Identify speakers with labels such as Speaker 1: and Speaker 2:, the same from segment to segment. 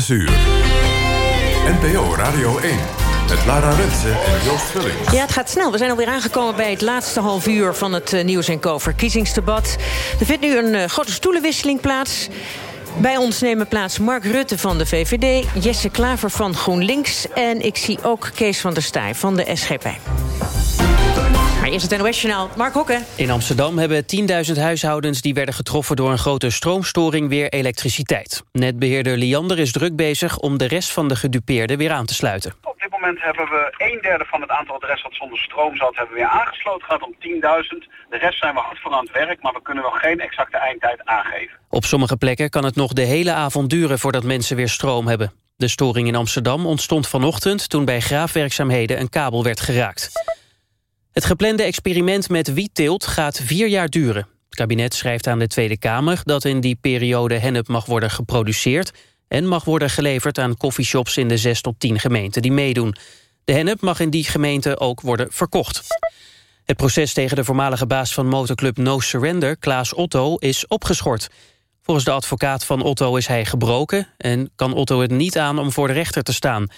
Speaker 1: 6 uur. NPO Radio 1. Met Lara Rensen en Joost Vullings.
Speaker 2: Ja, het gaat snel. We zijn alweer aangekomen bij het laatste half uur... van het uh, Nieuws en Co verkiezingsdebat. Er vindt nu een uh, grote stoelenwisseling plaats. Bij ons nemen plaats Mark Rutte van de VVD... Jesse Klaver van GroenLinks... en ik zie ook Kees van der Staaij van de SGP. Maar eerst het NOS-journaal. Mark Hokken.
Speaker 3: In Amsterdam hebben 10.000 huishoudens... die werden getroffen door een grote stroomstoring weer elektriciteit. Netbeheerder Liander is druk bezig om de rest van de gedupeerden weer aan te sluiten.
Speaker 4: Op dit moment hebben we een derde van het aantal adressen wat zonder stroom zat... hebben we weer aangesloten. Het gaat om 10.000. De rest zijn we hard voor aan het werk, maar we kunnen nog geen exacte eindtijd aangeven.
Speaker 3: Op sommige plekken kan het nog de hele avond duren voordat mensen weer stroom hebben. De storing in Amsterdam ontstond vanochtend toen bij graafwerkzaamheden een kabel werd geraakt. Het geplande experiment met wietteelt gaat vier jaar duren. Het kabinet schrijft aan de Tweede Kamer dat in die periode hennep mag worden geproduceerd en mag worden geleverd aan coffeeshops in de zes tot tien gemeenten die meedoen. De hennep mag in die gemeenten ook worden verkocht. Het proces tegen de voormalige baas van motorclub No Surrender, Klaas Otto, is opgeschort. Volgens de advocaat van Otto is hij gebroken... en kan Otto het niet aan om voor de rechter te staan.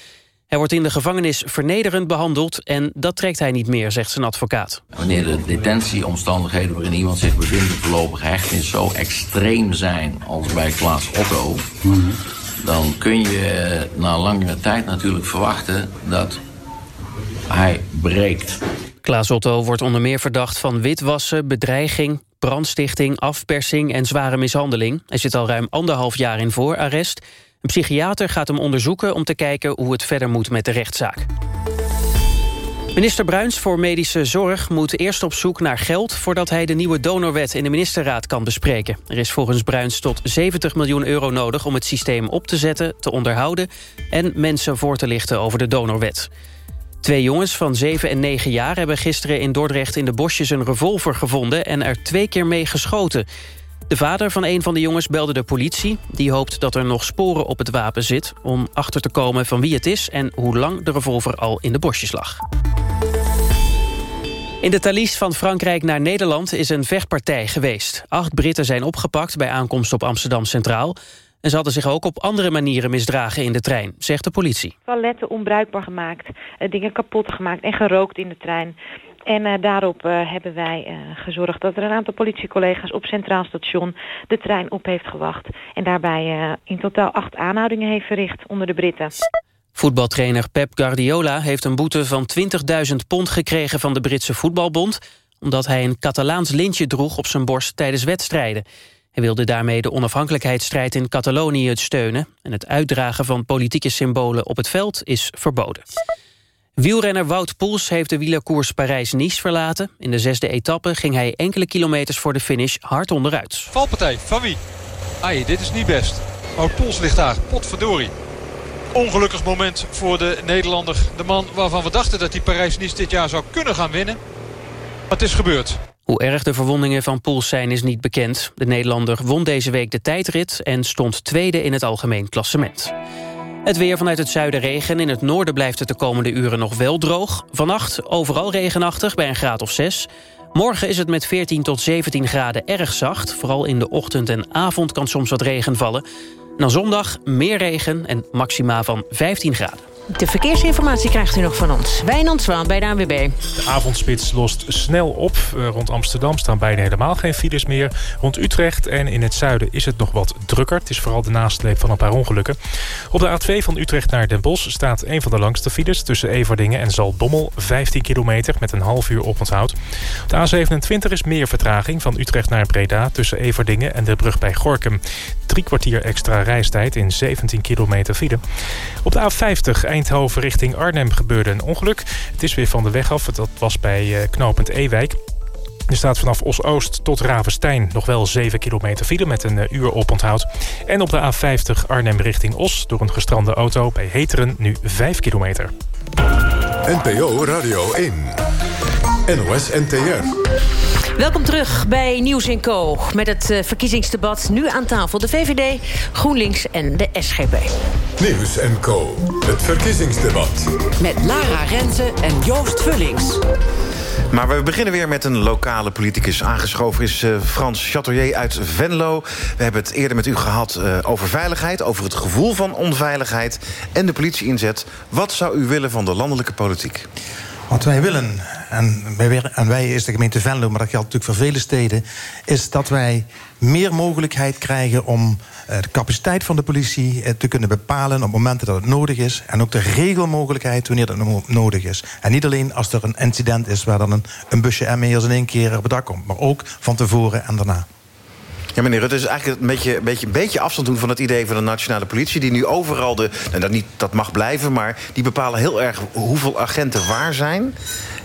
Speaker 3: Hij wordt in de gevangenis vernederend behandeld... en dat trekt hij niet meer, zegt zijn advocaat.
Speaker 5: Wanneer de detentieomstandigheden waarin iemand zich bevindt... voorlopige hechtenis zo extreem zijn als bij Klaas Otto... dan kun je na langere tijd natuurlijk verwachten... dat hij breekt.
Speaker 3: Klaas Otto wordt onder meer verdacht van witwassen, bedreiging... brandstichting, afpersing en zware mishandeling. Hij zit al ruim anderhalf jaar in voorarrest... Een psychiater gaat hem onderzoeken om te kijken hoe het verder moet met de rechtszaak. Minister Bruins voor Medische Zorg moet eerst op zoek naar geld... voordat hij de nieuwe donorwet in de ministerraad kan bespreken. Er is volgens Bruins tot 70 miljoen euro nodig om het systeem op te zetten, te onderhouden... en mensen voor te lichten over de donorwet. Twee jongens van 7 en 9 jaar hebben gisteren in Dordrecht in de bosjes een revolver gevonden... en er twee keer mee geschoten. De vader van een van de jongens belde de politie. Die hoopt dat er nog sporen op het wapen zit... om achter te komen van wie het is... en hoe lang de revolver al in de bosjes lag. In de Thalys van Frankrijk naar Nederland is een vechtpartij geweest. Acht Britten zijn opgepakt bij aankomst op Amsterdam Centraal... En ze hadden zich ook op andere manieren misdragen in de trein, zegt de politie.
Speaker 6: Toiletten onbruikbaar gemaakt, eh, dingen kapot gemaakt en gerookt in de trein. En uh, daarop uh, hebben wij uh, gezorgd dat er een aantal politiecollega's op Centraal Station de trein op heeft gewacht. En daarbij in totaal acht aanhoudingen heeft verricht onder de Britten.
Speaker 3: Voetbaltrainer Pep Guardiola heeft een boete van 20.000 pond gekregen van de Britse voetbalbond... omdat hij een Catalaans lintje droeg op zijn borst tijdens wedstrijden. Hij wilde daarmee de onafhankelijkheidsstrijd in Catalonië steunen... en het uitdragen van politieke symbolen op het veld is verboden. Wielrenner Wout Poels heeft de wielerkoers Parijs-Nice verlaten. In de zesde etappe ging hij enkele kilometers voor de finish hard onderuit.
Speaker 7: Valpartij, van wie? Ai, dit is niet best. Wout Poels ligt daar, potverdorie. Ongelukkig moment voor de Nederlander. De man waarvan we dachten dat hij Parijs-Nice dit jaar zou kunnen gaan winnen. Maar het is gebeurd.
Speaker 3: Hoe erg de verwondingen van Poels zijn is niet bekend. De Nederlander won deze week de tijdrit en stond tweede in het algemeen klassement. Het weer vanuit het zuiden regen. In het noorden blijft het de komende uren nog wel droog. Vannacht overal regenachtig bij een graad of 6. Morgen is het met 14 tot 17 graden erg zacht. Vooral in de ochtend en avond kan soms wat regen vallen. En dan zondag meer regen en maxima van 15 graden.
Speaker 2: De verkeersinformatie krijgt u nog van ons. Wijnand Zwaan bij de ANWB.
Speaker 8: De avondspits lost snel op. Eh, rond Amsterdam staan bijna helemaal geen files meer. Rond Utrecht en in het zuiden is het nog wat drukker. Het is vooral de nasleep van een paar ongelukken. Op de A2 van Utrecht naar Den Bosch staat een van de langste files... tussen Everdingen en Zaltbommel. 15 kilometer met een half uur oponthoud. Op de A27 is meer vertraging van Utrecht naar Breda... tussen Everdingen en de brug bij Gorkum. Drie kwartier extra reistijd in 17 kilometer file. Op de A50 Eindhoven richting Arnhem gebeurde een ongeluk. Het is weer van de weg af. Dat was bij uh, knooppunt Ewijk. Er staat vanaf Os-Oost tot Ravenstein nog wel 7 kilometer file met een uh, uur oponthoud. En op de A50 Arnhem richting Os door een gestrande auto bij Heteren nu 5 kilometer.
Speaker 1: NPO Radio 1. NOS NTR.
Speaker 2: Welkom terug bij Nieuws in Co. Met het uh, verkiezingsdebat nu aan tafel de VVD, GroenLinks en de SGP.
Speaker 1: Nieuws en Co. Het verkiezingsdebat.
Speaker 9: Met Lara Rensen en Joost Vullings. Maar we beginnen weer met een lokale politicus. Aangeschoven is uh, Frans Chateauier uit Venlo. We hebben het eerder met u gehad uh, over veiligheid... over het gevoel van onveiligheid en de politie-inzet. Wat zou u willen van de landelijke politiek?
Speaker 10: Wat wij willen, en wij, is de gemeente Venlo... maar dat geldt natuurlijk voor vele steden... is dat wij meer mogelijkheid krijgen om uh, de capaciteit van de politie uh, te kunnen bepalen... op momenten dat het nodig is. En ook de regelmogelijkheid wanneer dat nodig is. En niet alleen als er een incident is... waar dan een, een busje ME'ers in één keer op het dak komt. Maar ook van tevoren en daarna.
Speaker 9: Ja, meneer Rutte, is eigenlijk een beetje, een beetje, beetje afstand doen van het idee van de nationale politie. Die nu overal de. Nou, dat, niet, dat mag blijven, maar die bepalen heel erg hoeveel agenten waar zijn.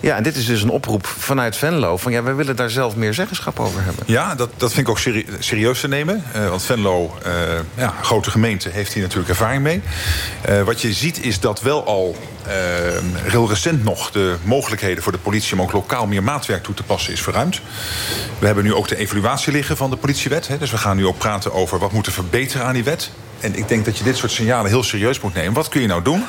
Speaker 9: Ja, en dit is dus een oproep vanuit Venlo. Van ja, wij willen daar zelf meer zeggenschap over hebben.
Speaker 11: Ja, dat, dat vind ik ook serieus te nemen. Uh, want Venlo, uh, ja, grote gemeente, heeft hier natuurlijk ervaring mee. Uh, wat je ziet is dat wel al heel recent nog de mogelijkheden voor de politie om ook lokaal meer maatwerk toe te passen is verruimd. We hebben nu ook de evaluatie liggen van de politiewet. Hè, dus we gaan nu ook praten over wat moeten verbeteren aan die wet. En ik denk dat je dit soort signalen heel serieus moet nemen. Wat kun je nou doen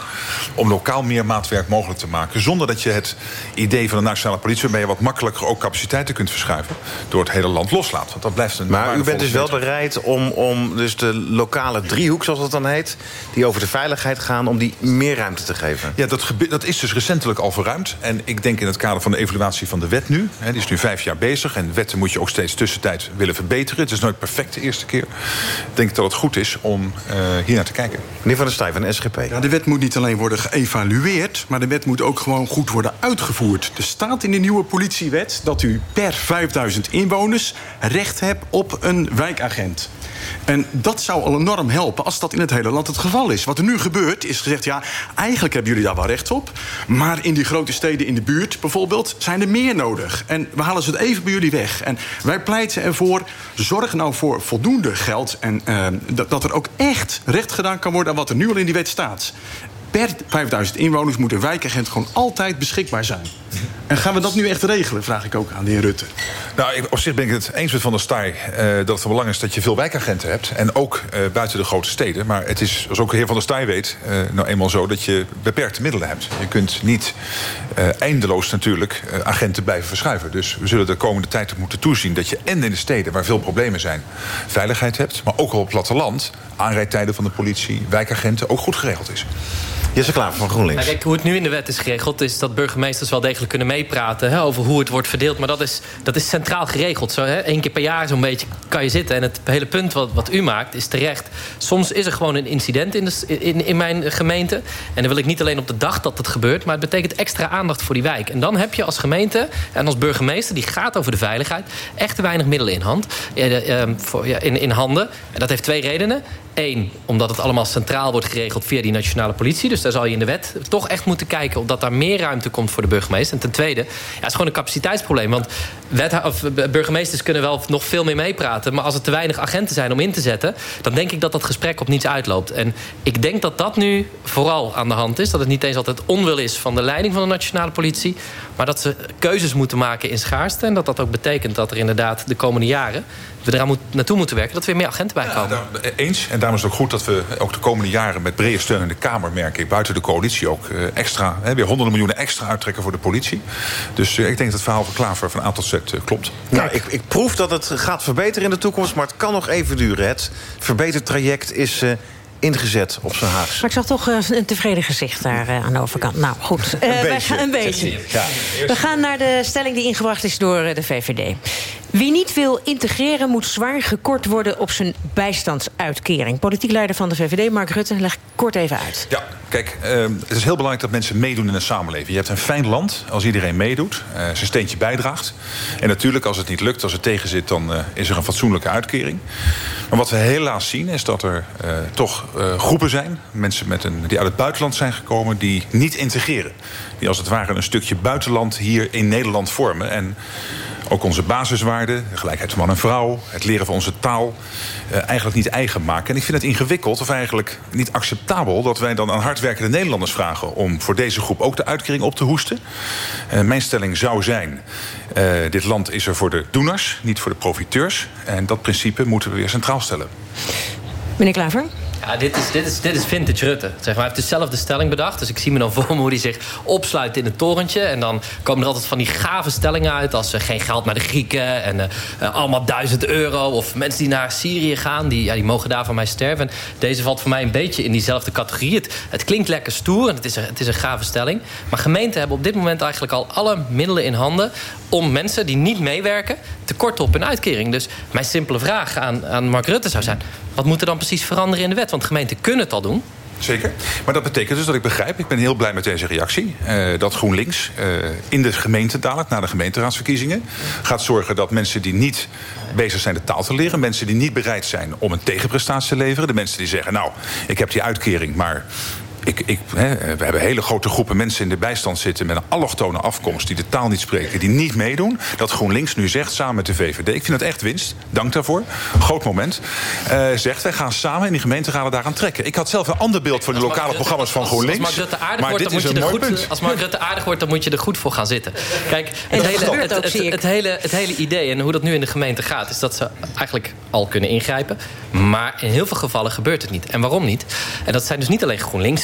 Speaker 11: om lokaal meer maatwerk mogelijk te maken... zonder dat je het idee van de nationale politie... waarbij je wat makkelijker ook capaciteiten kunt verschuiven... door het hele land loslaat. Want dat blijft een
Speaker 9: Maar u bent dus wel bereid om, om dus de lokale driehoek, zoals dat dan heet... die over de veiligheid gaan, om die meer ruimte te geven?
Speaker 11: Ja, dat, dat is dus recentelijk al verruimd. En ik denk in het kader van de evaluatie van de wet nu... Hè, die is nu vijf jaar bezig... en wetten moet je ook steeds tussentijd willen verbeteren. Het is nooit perfect de eerste keer. Ik denk dat het goed is om hier naar te kijken.
Speaker 9: Meneer Van der Stijf van SGP.
Speaker 12: Ja, de wet moet niet alleen worden geëvalueerd... maar de wet moet ook gewoon goed worden uitgevoerd. Er staat in de nieuwe politiewet dat u per 5000 inwoners... recht hebt op een wijkagent. En dat zou al enorm helpen als dat in het hele land het geval is. Wat er nu gebeurt is gezegd, ja, eigenlijk hebben jullie daar wel recht op... maar in die grote steden in de buurt bijvoorbeeld zijn er meer nodig. En we halen ze het even bij jullie weg. En wij pleiten ervoor, zorg nou voor voldoende geld... en uh, dat, dat er ook echt recht gedaan kan worden aan wat er nu al in die wet staat per 5000 inwoners moet een wijkagent gewoon altijd beschikbaar zijn. En gaan we dat nu echt regelen, vraag ik ook aan de heer Rutte.
Speaker 11: Nou, op zich ben ik het eens met Van der Staaij... Uh, dat het van belang is dat je veel wijkagenten hebt. En ook uh, buiten de grote steden. Maar het is, zoals ook de heer Van der Staaij weet... Uh, nou eenmaal zo dat je beperkte middelen hebt. Je kunt niet eindeloos natuurlijk agenten blijven verschuiven. Dus we zullen de komende tijd moeten toezien... dat je en in de steden, waar veel problemen zijn... veiligheid hebt, maar ook op het platteland... aanrijdtijden van de politie, wijkagenten... ook goed geregeld is.
Speaker 9: Jesse Klaver van GroenLinks.
Speaker 13: Nou, kijk, hoe het nu in de wet is geregeld... is dat burgemeesters wel degelijk kunnen meepraten... Hè, over hoe het wordt verdeeld. Maar dat is, dat is centraal geregeld. Zo, hè, Eén keer per jaar zo'n beetje kan je zitten. En het hele punt wat, wat u maakt is terecht. Soms is er gewoon een incident in, de, in, in mijn gemeente. En dan wil ik niet alleen op de dag dat het gebeurt... maar het betekent extra aandacht voor die wijk. En dan heb je als gemeente en als burgemeester... die gaat over de veiligheid, echt te weinig middelen in, hand, ehm, in, in handen. En dat heeft twee redenen. Eén, omdat het allemaal centraal wordt geregeld via die nationale politie. Dus daar zal je in de wet toch echt moeten kijken... of dat daar meer ruimte komt voor de burgemeester. En ten tweede, ja, het is gewoon een capaciteitsprobleem. Want of burgemeesters kunnen wel nog veel meer meepraten... maar als er te weinig agenten zijn om in te zetten... dan denk ik dat dat gesprek op niets uitloopt. En ik denk dat dat nu vooral aan de hand is. Dat het niet eens altijd onwil is van de leiding van de nationale politie... maar dat ze keuzes moeten maken in schaarste. En dat dat ook betekent dat er inderdaad de komende jaren we eraan moet, naartoe moeten werken... dat we weer meer agenten bij komen.
Speaker 11: Ja, daar, eens. En daarom is het ook goed dat we ook de komende jaren... met brede steun in de Kamer, merk ik, buiten de coalitie... ook uh, extra, hè, weer honderden miljoenen extra uittrekken voor de politie. Dus uh, ik denk dat het verhaal van Klaver van A tot Z uh, klopt.
Speaker 9: Nou, ik, ik proef dat het gaat verbeteren in de toekomst... maar het kan nog even duren. Het verbetertraject is ingezet op zijn Haags.
Speaker 2: Maar ik zag toch uh, een tevreden gezicht daar uh, aan de overkant. Nou, goed. Uh, een wij gaan een beetje. Ja. We gaan naar de stelling die ingebracht is door de VVD. Wie niet wil integreren moet zwaar gekort worden op zijn bijstandsuitkering. Politiek leider van de VVD, Mark Rutte, leg kort even uit.
Speaker 11: Ja, kijk, uh, het is heel belangrijk dat mensen meedoen in een samenleving. Je hebt een fijn land als iedereen meedoet, uh, zijn steentje bijdraagt. En natuurlijk, als het niet lukt, als het tegen zit, dan uh, is er een fatsoenlijke uitkering. Maar wat we helaas zien, is dat er toch groepen zijn, mensen met een, die uit het buitenland zijn gekomen, die niet integreren. Die als het ware een stukje buitenland hier in Nederland vormen. En ook onze basiswaarden, de gelijkheid van man en vrouw, het leren van onze taal, uh, eigenlijk niet eigen maken. En ik vind het ingewikkeld of eigenlijk niet acceptabel dat wij dan aan hardwerkende Nederlanders vragen om voor deze groep ook de uitkering op te hoesten. Uh, mijn stelling zou zijn: uh, dit land is er voor de doeners, niet voor de profiteurs. En dat principe moeten we weer centraal stellen.
Speaker 2: Meneer Klaver?
Speaker 13: Ja, dit is, dit is, dit is vintage Rutte. Zeg maar, hij heeft dus zelf de stelling bedacht. Dus ik zie me dan voor hoe hij zich opsluit in het torentje. En dan komen er altijd van die gave stellingen uit... als uh, geen geld naar de Grieken en uh, allemaal duizend euro... of mensen die naar Syrië gaan, die, ja, die mogen daar van mij sterven. En deze valt voor mij een beetje in diezelfde categorie. Het, het klinkt lekker stoer en het is, een, het is een gave stelling. Maar gemeenten hebben op dit moment eigenlijk al alle middelen in handen... om mensen die niet meewerken te korten op hun uitkering. Dus mijn simpele vraag aan, aan Mark Rutte zou zijn... wat moet er dan precies veranderen in de wet? Want gemeenten kunnen het al doen.
Speaker 11: Zeker. Maar dat betekent dus dat ik begrijp, ik ben heel blij met deze reactie... Uh, dat GroenLinks uh, in de gemeente dadelijk, na de gemeenteraadsverkiezingen... gaat zorgen dat mensen die niet bezig zijn de taal te leren... mensen die niet bereid zijn om een tegenprestatie te leveren... de mensen die zeggen, nou, ik heb die uitkering, maar ik, ik, hè, we hebben hele grote groepen mensen in de bijstand zitten... met een allochtone afkomst, die de taal niet spreken... die niet meedoen. Dat GroenLinks nu zegt, samen met de VVD... ik vind dat echt winst, dank daarvoor, groot moment... Uh, zegt, wij gaan samen in die gemeenteraden daaraan trekken. Ik had zelf een ander beeld van de lokale Rutte, programma's van GroenLinks.
Speaker 13: Als Mark Rutte aardig wordt, dan moet je er goed, punt. Als Mark Rutte aardig wordt, dan moet je er goed voor gaan zitten. Kijk, het, hele, het, het, het, hele, het hele idee en hoe dat nu in de gemeente gaat... is dat ze eigenlijk al kunnen ingrijpen. Maar in heel veel gevallen gebeurt het niet. En waarom niet? En dat zijn dus niet alleen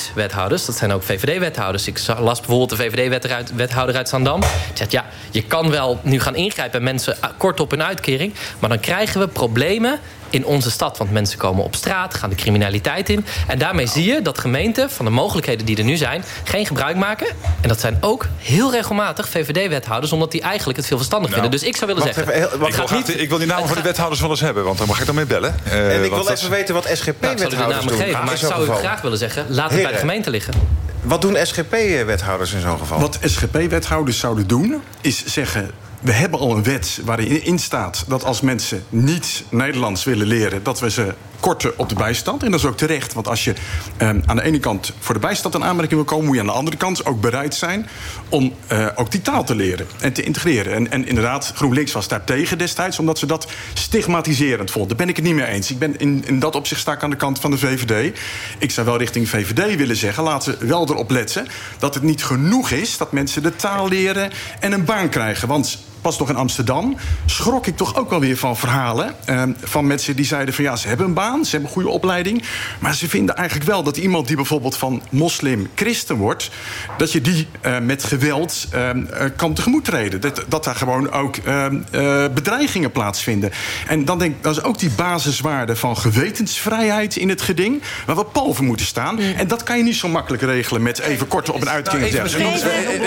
Speaker 13: GroenLinks-wethouders... dat zijn ook VVD-wethouders. Ik las bijvoorbeeld de VVD-wethouder uit Zandam. Die zegt, ja, je kan wel nu gaan ingrijpen... mensen kort op een uitkering... maar dan krijgen we problemen in onze stad. Want mensen komen op straat, gaan de criminaliteit in. En daarmee zie je dat gemeenten van de mogelijkheden die er nu zijn... geen gebruik maken. En dat zijn ook heel regelmatig VVD-wethouders... omdat die eigenlijk het veel verstandig
Speaker 11: Nou,
Speaker 13: vinden. Dus ik zou willen zeggen...
Speaker 11: even, heel- wacht,
Speaker 13: het gaat
Speaker 11: wacht,
Speaker 13: niet-
Speaker 11: ik wil die namen van de wethouders wel eens hebben, want dan mag ik dan mee bellen. Eh,
Speaker 9: en ik
Speaker 11: want
Speaker 9: wil even weten wat
Speaker 13: ik
Speaker 9: SGP-wethouders
Speaker 13: namen
Speaker 9: doen.
Speaker 13: geven, maar ik zou u graag willen zeggen... laat het bij de gemeente liggen.
Speaker 9: Wat doen SGP-wethouders in zo'n geval?
Speaker 12: Wat SGP-wethouders zouden doen, is zeggen... we hebben al een wet waarin in staat dat als mensen niet Nederlands willen leren... dat we ze korten op de bijstand. En dat is ook terecht, want als je ehm, aan de ene kant... voor de bijstand in aanmerking wil komen... moet je aan de andere kant ook bereid zijn om eh, ook die taal te leren en te integreren. En, en inderdaad, GroenLinks was daar tegen destijds... omdat ze dat stigmatiserend vonden. Daar ben ik het niet mee eens. Ik ben in, in dat opzicht sta ik aan de kant van de VVD. Ik zou wel richting VVD willen zeggen... laten we wel erop letten dat het niet genoeg is... dat mensen de taal leren en een baan krijgen. Want pas nog in Amsterdam schrok ik toch ook wel weer van verhalen... eh, van mensen die zeiden van ja, ze hebben een baan... ze hebben een goede opleiding... maar ze vinden eigenlijk wel dat iemand die bijvoorbeeld van moslim christen wordt... dat je die eh, met geweld eh, eh, kan tegemoet treden. Dat, dat daar gewoon ook eh, eh, bedreigingen plaatsvinden. En dan denk ik, dat is ook die basiswaarde van gewetensvrijheid in het geding... waar we pal voor moeten staan. En dat kan je niet zo makkelijk regelen met even korter op een uitkering
Speaker 11: Nou,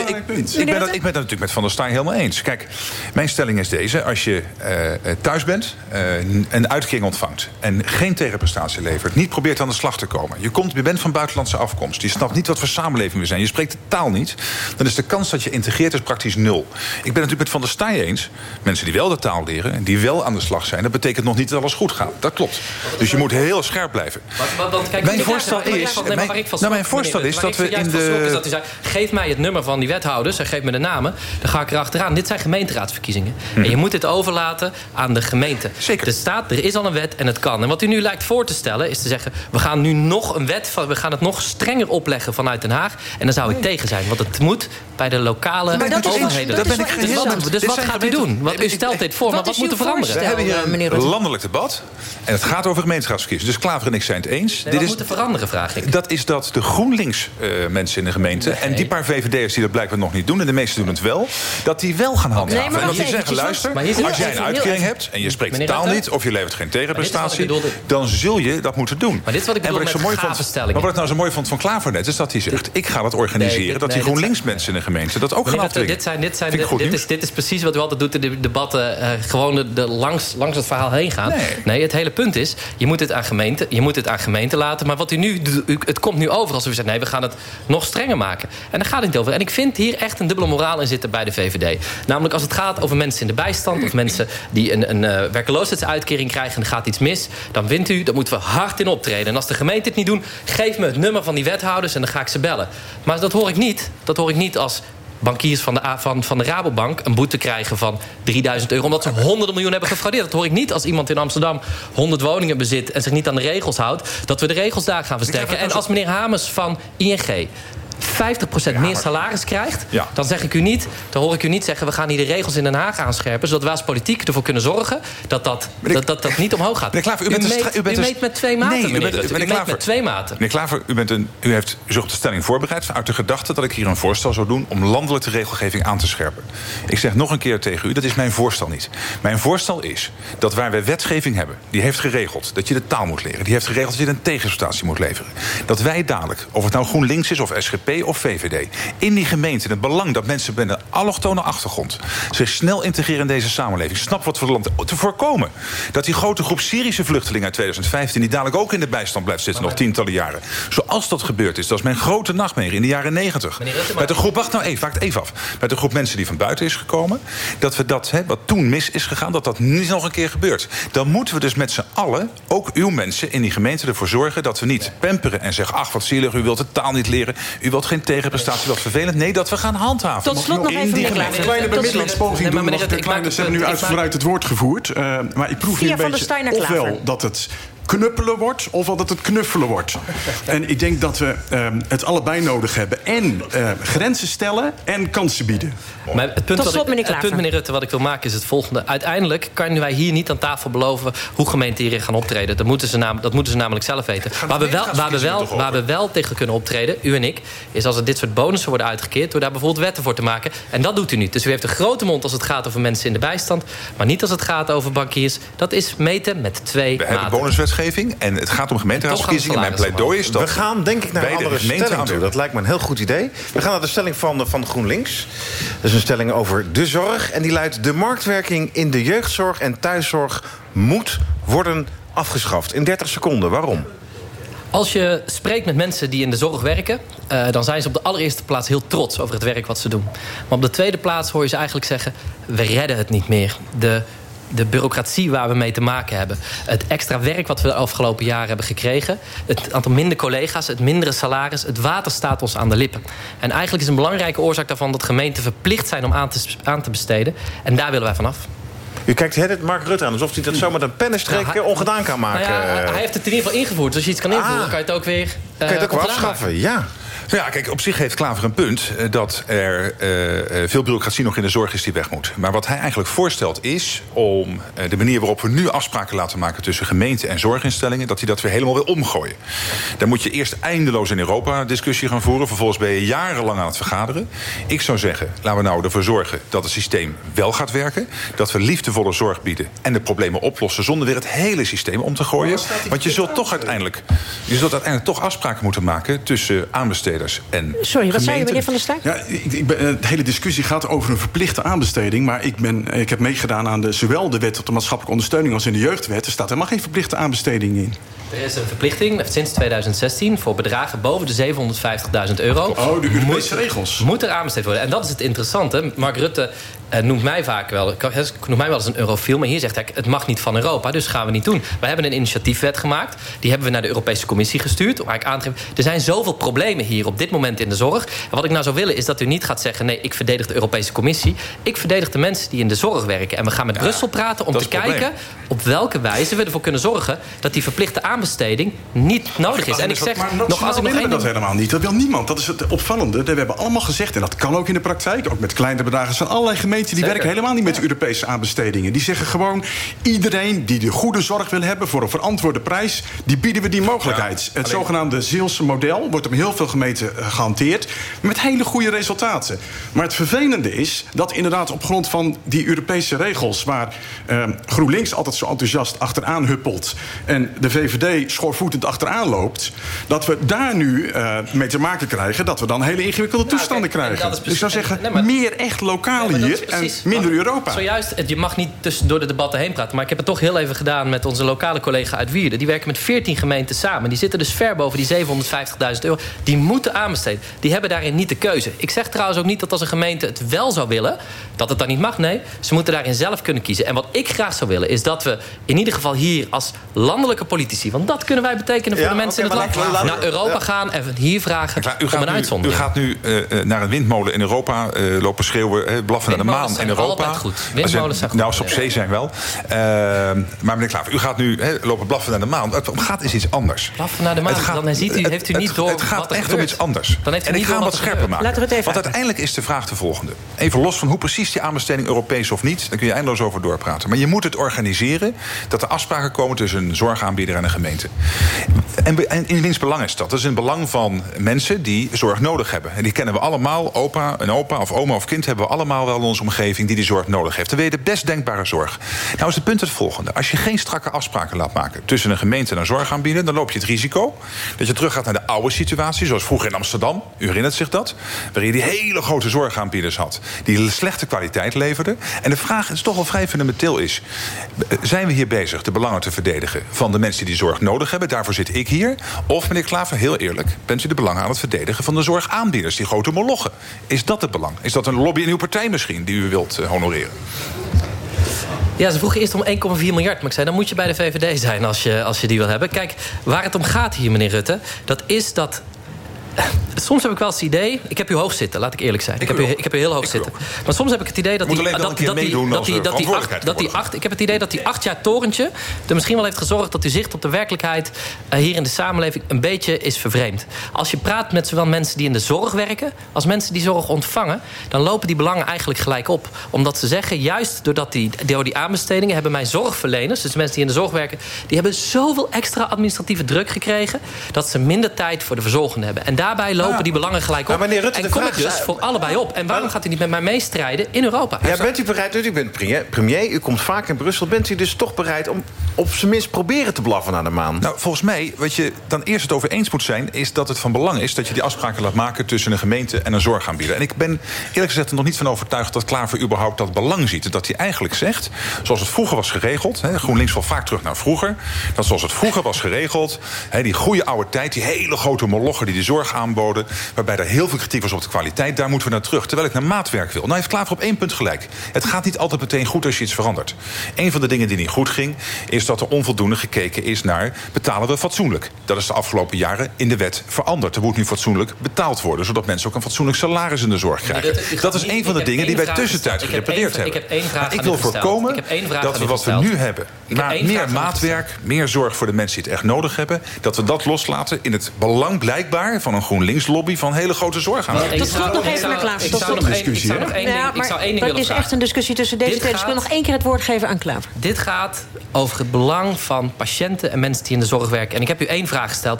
Speaker 11: ik,
Speaker 12: punt.
Speaker 11: ik ben dat, ik ben dat natuurlijk met Van der Staaij helemaal eens. Kijk, mijn stelling is deze. Als je eh, eh, thuis bent, eh, een uitkering ontvangt... en geen tegenprestatie levert, niet probeert aan de slag te komen... je, komt, je bent van buitenlandse afkomst, je snapt niet wat voor samenleving we zijn... je spreekt de taal niet, dan is de kans dat je integreert is praktisch nul. Ik ben het natuurlijk met Van der Staaij eens. Mensen die wel de taal leren en die wel aan de slag zijn... dat betekent nog niet dat alles goed gaat. Dat klopt. Dus je moet heel scherp blijven.
Speaker 13: Want- want- want kijk,
Speaker 11: Mijn voorstel is-
Speaker 13: nee,
Speaker 11: mijn- nou, voorstel is dat we in de-
Speaker 13: schrok is dat u zei, geef mij het nummer van die wethouders en geef me de namen. Dan ga ik erachteraan. Dit zijn gemeenteraadsverkiezingen. En je moet dit overlaten aan de gemeente. Zeker. Er staat, er is al een wet en het kan. En wat u nu lijkt voor te stellen is te zeggen... we gaan nu nog een wet, van, we gaan het nog strenger opleggen vanuit Den Haag. En dan zou ik tegen zijn. Want het moet bij de lokale
Speaker 2: Maar dat is-
Speaker 13: overheden.
Speaker 2: dat is
Speaker 13: dus
Speaker 2: wel
Speaker 13: wat- dus
Speaker 11: Dit
Speaker 13: wat gaat u doen? Want u stelt dit voor,
Speaker 2: Wat
Speaker 13: maar wat
Speaker 2: is
Speaker 13: moet er veranderen?
Speaker 11: We hebben hier
Speaker 2: meneer
Speaker 11: een landelijk debat. En het gaat over gemeenschapsverkiezingen. Dus Klaver en ik zijn het eens.
Speaker 13: Nee, wat moet er veranderen, vraag ik.
Speaker 11: Dat is dat de GroenLinks eh, mensen in de gemeente... en die paar VVD'ers die dat blijkbaar nog niet doen... en de meesten doen het wel, dat die wel gaan handhaven.
Speaker 2: Nee, maar
Speaker 11: dat zeggen, luister...
Speaker 13: maar hier zit-
Speaker 11: als jij een uitkering hebt en je spreekt de taal niet... of je levert geen tegenprestatie... dan zul je dat moeten doen.
Speaker 13: Maar dit is wat ik
Speaker 11: En
Speaker 13: bedoel
Speaker 11: ik zo
Speaker 13: met.
Speaker 11: Maar wat ik nou zo mooi vond van Klaver net... is dat hij zegt, ik ga dat organiseren... Dat die GroenLinks mensen in de gemeente dat ook gaan afdwingen.
Speaker 13: dit, zijn, dit, zijn dit, is, dit is precies wat u altijd doet in de debatten. eh, gewoon langs, langs het verhaal heen gaan.
Speaker 11: Nee.
Speaker 13: het hele punt is, je moet het aan gemeenten, je moet het aan gemeenten laten. Maar wat u nu het komt nu over als u zegt... nee, we gaan het nog strenger maken. En daar gaat het niet over. En ik vind hier echt een dubbele moraal in zitten bij de VVD. Namelijk als het gaat over mensen in de bijstand... of mensen die een, een eh, werkloosheidsuitkering krijgen... en er gaat iets mis, dan wint u, dan moeten we hard in optreden. En als de gemeente het niet doen, geef me het nummer van die wethouders... en dan ga ik ze bellen. Maar dat hoor ik niet. Dat hoor ik niet als bankiers van de, van, van de Rabobank een boete krijgen van 3000 euro... omdat ze honderden miljoen hebben gefraudeerd. Dat hoor ik niet als iemand in Amsterdam 100 woningen bezit... en zich niet aan de regels houdt, dat we de regels daar gaan versterken. En als meneer Hamers van ING 50% meer salaris krijgt...
Speaker 11: Ja.
Speaker 13: dan zeg ik u niet, dan hoor ik u niet zeggen... we gaan hier de regels in Den Haag aanscherpen... zodat wij als politiek ervoor kunnen zorgen dat dat, dat, dat, dat niet omhoog gaat.
Speaker 11: Meneer Klaver, u bent een
Speaker 13: meet,
Speaker 11: u bent
Speaker 13: meet met twee maten,
Speaker 11: Nee, u bent- meneer
Speaker 13: U meet met twee maten.
Speaker 11: Meneer Klaver, u, bent een, u heeft zich op de stelling voorbereid... vanuit de gedachte dat ik hier een voorstel zou doen... om landelijk de regelgeving aan te scherpen. Ik zeg nog een keer tegen u, dat is mijn voorstel niet. Mijn voorstel is dat waar wij wetgeving hebben... die heeft geregeld dat je de taal moet leren... die heeft geregeld dat je een tegenprestatie moet leveren... dat wij dadelijk, of het nou GroenLinks is of SGP of VVD... in die gemeente het belang dat mensen met een allochtone achtergrond... zich snel integreren in deze samenleving... snap wat voor het land te voorkomen. Dat die grote groep Syrische vluchtelingen uit 2015... die dadelijk ook in de bijstand blijft zitten, nog tientallen jaren. Zoals dat gebeurd is, dat is mijn grote nachtmerrie in de jaren 90. Met een groep, wacht nou even, wacht even af. Met een groep mensen die van buiten is gekomen... dat we dat, hè, wat toen mis is gegaan, dat dat niet nog een keer gebeurt. Dan moeten we dus met z'n allen, ook uw mensen in die gemeente... ervoor zorgen dat we niet pamperen en zeggen... ach, wat zielig, u wilt de taal niet leren... u wilt geen tegenprestatie, wat vervelend. Nee, dat we gaan handhaven.
Speaker 2: Tot slot nog even, Klaver.
Speaker 12: kleine bemiddelingspoging doen. want de kleine hebben nu
Speaker 13: maak-
Speaker 12: uitgebreid het woord gevoerd. Eh, maar ik proef hier een beetje ofwel dat het knuppelen wordt... of dat het knuffelen wordt. en ik denk dat we eh, het allebei nodig hebben. En eh, grenzen stellen en kansen bieden.
Speaker 13: Maar het punt, ik,
Speaker 2: meneer
Speaker 13: het punt, meneer Rutte, wat ik wil maken is het volgende. Uiteindelijk kunnen wij hier niet aan tafel beloven... hoe gemeenten hierin gaan optreden. Dat moeten ze, nam, dat moeten ze namelijk zelf weten. Waar we, wel, waar, we wel, waar we wel tegen kunnen optreden, u en ik... is als er dit soort bonussen worden uitgekeerd... door daar bijvoorbeeld wetten voor te maken. En dat doet u niet. Dus u heeft een grote mond als het gaat over mensen in de bijstand... maar niet als het gaat over bankiers. Dat is meten met twee
Speaker 11: We hebben
Speaker 13: maten.
Speaker 11: En het gaat om gemeenteraadsverkiezingen.
Speaker 13: En
Speaker 11: Mijn pleidooi is dat
Speaker 9: We gaan denk ik naar een andere stelling toe. Dat lijkt me een heel goed idee. We gaan naar de stelling van, van GroenLinks. Dat is een stelling over de zorg. En die luidt... de marktwerking in de jeugdzorg en thuiszorg moet worden afgeschaft. In 30 seconden. Waarom?
Speaker 13: Als je spreekt met mensen die in de zorg werken... eh, dan zijn ze op de allereerste plaats heel trots over het werk wat ze doen. Maar op de tweede plaats hoor je ze eigenlijk zeggen... we redden het niet meer. De, de bureaucratie waar we mee te maken hebben. Het extra werk wat we de afgelopen jaren hebben gekregen. Het aantal minder collega's, het mindere salaris. Het water staat ons aan de lippen. En eigenlijk is een belangrijke oorzaak daarvan... dat gemeenten verplicht zijn om aan te, aan te besteden. En daar willen wij vanaf.
Speaker 9: U kijkt het Mark Rutte aan alsof hij dat zo met een pennenstreek
Speaker 13: Nou, hij-
Speaker 9: ongedaan kan maken.
Speaker 13: Nou ja, hij heeft het in ieder geval ingevoerd. Dus als je iets kan invoeren,
Speaker 9: Ah.
Speaker 13: kan je het ook weer...
Speaker 9: kan je het
Speaker 13: eh,
Speaker 9: ook
Speaker 13: maken.
Speaker 9: afschaffen? Ja.
Speaker 11: Ja, kijk, op zich heeft Klaver een punt eh, dat er eh, veel bureaucratie nog in de zorg is die weg moet. Maar wat hij eigenlijk voorstelt is om de manier waarop we nu afspraken laten maken tussen gemeenten en zorginstellingen, dat hij dat weer helemaal wil omgooien. Dan moet je eerst eindeloos in Europa discussie gaan voeren. Vervolgens ben je jarenlang aan het vergaderen. Ik zou zeggen, laten we nou ervoor zorgen dat het systeem wel gaat werken. Dat we liefdevolle zorg bieden en de problemen oplossen zonder weer het hele systeem om te gooien. Want je zult toch uiteindelijk, je zult uiteindelijk toch afspraken moeten maken tussen aanbesteders en
Speaker 2: Sorry, wat zei je, meneer Van der Staaij?
Speaker 12: Ja, ik, ik ben, eh, de hele discussie gaat over een verplichte aanbesteding. Maar ik, ben, ik heb meegedaan aan de, zowel de wet op de maatschappelijke ondersteuning als in de jeugdwet. Er staat helemaal geen verplichte aanbesteding in.
Speaker 13: Er is een verplichting sinds 2016 voor bedragen boven de 750.000 euro.
Speaker 12: Oh, de Europese
Speaker 13: moet,
Speaker 12: regels.
Speaker 13: Moet er aanbesteed worden. En dat is het interessante. Mark Rutte eh, noemt mij vaak wel, noemt mij wel eens een eurofiel. Maar hier zegt hij, het mag niet van Europa, dus gaan we niet doen. We hebben een initiatiefwet gemaakt. Die hebben we naar de Europese Commissie gestuurd. Om eigenlijk aan te geven, er zijn zoveel problemen hier op dit moment in de zorg. En wat ik nou zou willen is dat u niet gaat zeggen... nee, ik verdedig de Europese Commissie. Ik verdedig de mensen die in de zorg werken. En we gaan met Brussel praten om te
Speaker 11: probleem.
Speaker 13: kijken... op welke wijze we ervoor kunnen zorgen... dat die verplichte aanbesteding niet nodig is. En ik zeg,
Speaker 12: maar
Speaker 13: nog als ik nog
Speaker 12: willen we
Speaker 13: één
Speaker 12: dat
Speaker 13: ding...
Speaker 12: helemaal niet. Dat wil niemand. Dat is het opvallende. We hebben allemaal gezegd, en dat kan ook in de praktijk... ook met kleine bedragen. Zijn allerlei gemeenten die
Speaker 13: Zeker.
Speaker 12: werken helemaal niet met Europese aanbestedingen. Die zeggen gewoon, iedereen die de goede zorg wil hebben... voor een verantwoorde prijs, die bieden we die mogelijkheid. het zogenaamde Zeelse model wordt op heel veel gemeenten eh, gehanteerd... met hele goede resultaten. Maar het vervelende is dat inderdaad op grond van die Europese regels... waar eh, GroenLinks altijd zo enthousiast achteraan huppelt... en de VVD schoorvoetend achteraan loopt... dat we daar nu eh, mee te maken krijgen... dat we dan hele ingewikkelde toestanden
Speaker 13: kijk, en
Speaker 12: krijgen.
Speaker 13: is
Speaker 12: ik zou zeggen,
Speaker 13: nee, maar-
Speaker 12: meer echt lokaal
Speaker 13: Ja, maar
Speaker 12: en minder Europa.
Speaker 13: Zojuist, je mag niet tussen door de debatten heen praten... maar ik heb het toch heel even gedaan met onze lokale collega uit Wierden. Die werken met 14 gemeenten samen. Die zitten dus ver boven die 750.000 euro. Die moeten aanbesteden. Die hebben daarin niet de keuze. Ik zeg trouwens ook niet dat als een gemeente het wel zou willen... dat het dan niet mag. Nee, ze moeten daarin zelf kunnen kiezen. En wat ik graag zou willen is dat we in ieder geval hier als landelijke politici... want dat kunnen wij betekenen voor
Speaker 9: Ja,
Speaker 13: de mensen in het land... naar Europa
Speaker 9: ja.
Speaker 13: gaan en hier vragen
Speaker 11: u
Speaker 13: om
Speaker 11: gaat
Speaker 13: een
Speaker 11: nu, u
Speaker 13: uitzondering.
Speaker 11: gaat nu eh, eh, naar een windmolen in Europa eh, lopen schreeuwen, eh, blaffen naar de maan
Speaker 13: zijn
Speaker 11: in Europa.
Speaker 13: goed. Windmolens zijn goed.
Speaker 11: Nou, als ze op zee zijn wel. Uh, maar meneer Klaver, u gaat nu he, lopen blaffen naar de maan. Het gaat is iets anders.
Speaker 13: Blaffen naar de maan? Gaat, dan ziet u, heeft u niet
Speaker 11: het,
Speaker 13: door
Speaker 11: Het gaat
Speaker 13: wat er
Speaker 11: echt
Speaker 13: gebeurt.
Speaker 11: om iets anders.
Speaker 13: Dan heeft u
Speaker 11: en
Speaker 13: niet
Speaker 11: ik ga hem wat
Speaker 13: er
Speaker 11: scherper
Speaker 13: gebeurt.
Speaker 11: maken.
Speaker 2: Laten we het even
Speaker 11: Want uiteindelijk is de vraag de volgende. Even los van hoe precies die aanbesteding Europees of niet... daar kun je eindeloos over doorpraten. Maar je moet het organiseren dat er afspraken komen... tussen een zorgaanbieder en een gemeente. En, en in wiens belang is dat? Dat is in het belang van mensen die zorg nodig hebben. En die kennen we allemaal. Opa, een opa of oma of kind hebben we allemaal wel in onze omgeving... die die zorg nodig heeft. Dan weet de best denkbare zorg. Nou is het punt het volgende. Als je geen strakke afspraken laat maken... tussen een gemeente en een zorgaanbieder... dan loop je het risico dat je teruggaat naar de oude situatie... zoals vroeger in Amsterdam, u herinnert zich dat... waarin je die hele grote zorgaanbieders had... die slechte kwaliteit leverden. En de vraag is toch wel vrij fundamenteel is... zijn we hier bezig de belangen te verdedigen... van de mensen die die zorg nodig hebben? Daarvoor zit ik hier. Of, meneer Klaver, heel eerlijk... bent u de belangen aan het verdedigen van de zorgaanbieders... die grote molochen? Is dat het belang? Is dat een lobby in uw partij misschien... die u wilt uh, honoreren?
Speaker 13: Ja, ze vroegen eerst om 1,4 miljard. Maar ik zei, dan moet je bij de VVD zijn als je, als je die wil hebben. Kijk, waar het om gaat hier, meneer Rutte... dat is dat Soms heb ik wel eens het idee... Ik heb u hoog zitten, laat ik eerlijk zijn. Ik, ik heb, u, ik heb u heel hoog ik zitten. Maar soms heb ik het idee dat die... Dat, dat, die, dat die, dat die acht, dat die acht, ik heb het idee dat die acht jaar torentje... er misschien wel heeft gezorgd dat uw zicht op de werkelijkheid... Uh, hier in de samenleving een beetje is vervreemd. Als je praat met zowel mensen die in de zorg werken... als mensen die zorg ontvangen... dan lopen die belangen eigenlijk gelijk op. Omdat ze zeggen, juist doordat die, door die aanbestedingen... hebben mijn zorgverleners, dus mensen die in de zorg werken... die hebben zoveel extra administratieve druk gekregen... dat ze minder tijd voor de verzorgenden hebben. En daarbij lopen ja. die belangen gelijk op.
Speaker 9: Rutte,
Speaker 13: en kom ik dus voor allebei op. En waarom gaat u niet met mij meestrijden in Europa?
Speaker 9: Ja, bent u bereid, u bent premier, u komt vaak in Brussel... bent u dus toch bereid om op zijn minst proberen te blaffen naar de maan?
Speaker 11: Nou, volgens mij, wat je dan eerst het over eens moet zijn... is dat het van belang is dat je die afspraken laat maken... tussen een gemeente en een zorgaanbieder. En ik ben eerlijk gezegd er nog niet van overtuigd... dat Klaver überhaupt dat belang ziet. Dat hij eigenlijk zegt, zoals het vroeger was geregeld... Hè, GroenLinks valt vaak terug naar vroeger... dat zoals het vroeger was geregeld... Hè, die goede oude tijd, die hele grote molochen die de zorg aanboden... waarbij er heel veel kritiek was op de kwaliteit, daar moeten we naar terug. Terwijl ik naar maatwerk wil. Nou heeft Klaver op één punt gelijk. Het gaat niet altijd meteen goed als je iets verandert. Een van de dingen die niet goed ging... is dat er onvoldoende gekeken is naar... betalen we fatsoenlijk? Dat is de afgelopen jaren in de wet veranderd. Er moet nu fatsoenlijk betaald worden... zodat mensen ook een fatsoenlijk salaris in de zorg krijgen. Dat is een van de dingen die wij tussentijd gerepareerd hebben.
Speaker 13: Ik heb één vraag
Speaker 11: ik wil voorkomen dat we wat we nu hebben... meer maatwerk, meer zorg voor de mensen die het echt nodig hebben... dat we dat loslaten in het belang blijkbaar van een GroenLinks-lobby... van hele grote zorg aan.
Speaker 2: Dat slot nog even naar Klaver.
Speaker 13: Ik zou nog één ding willen
Speaker 2: Het is echt een discussie tussen deze twee. Dus ik wil nog één keer het woord geven aan Klaver.
Speaker 13: Dit gaat over het belang van patiënten en mensen die in de zorg werken. En ik heb u één vraag gesteld.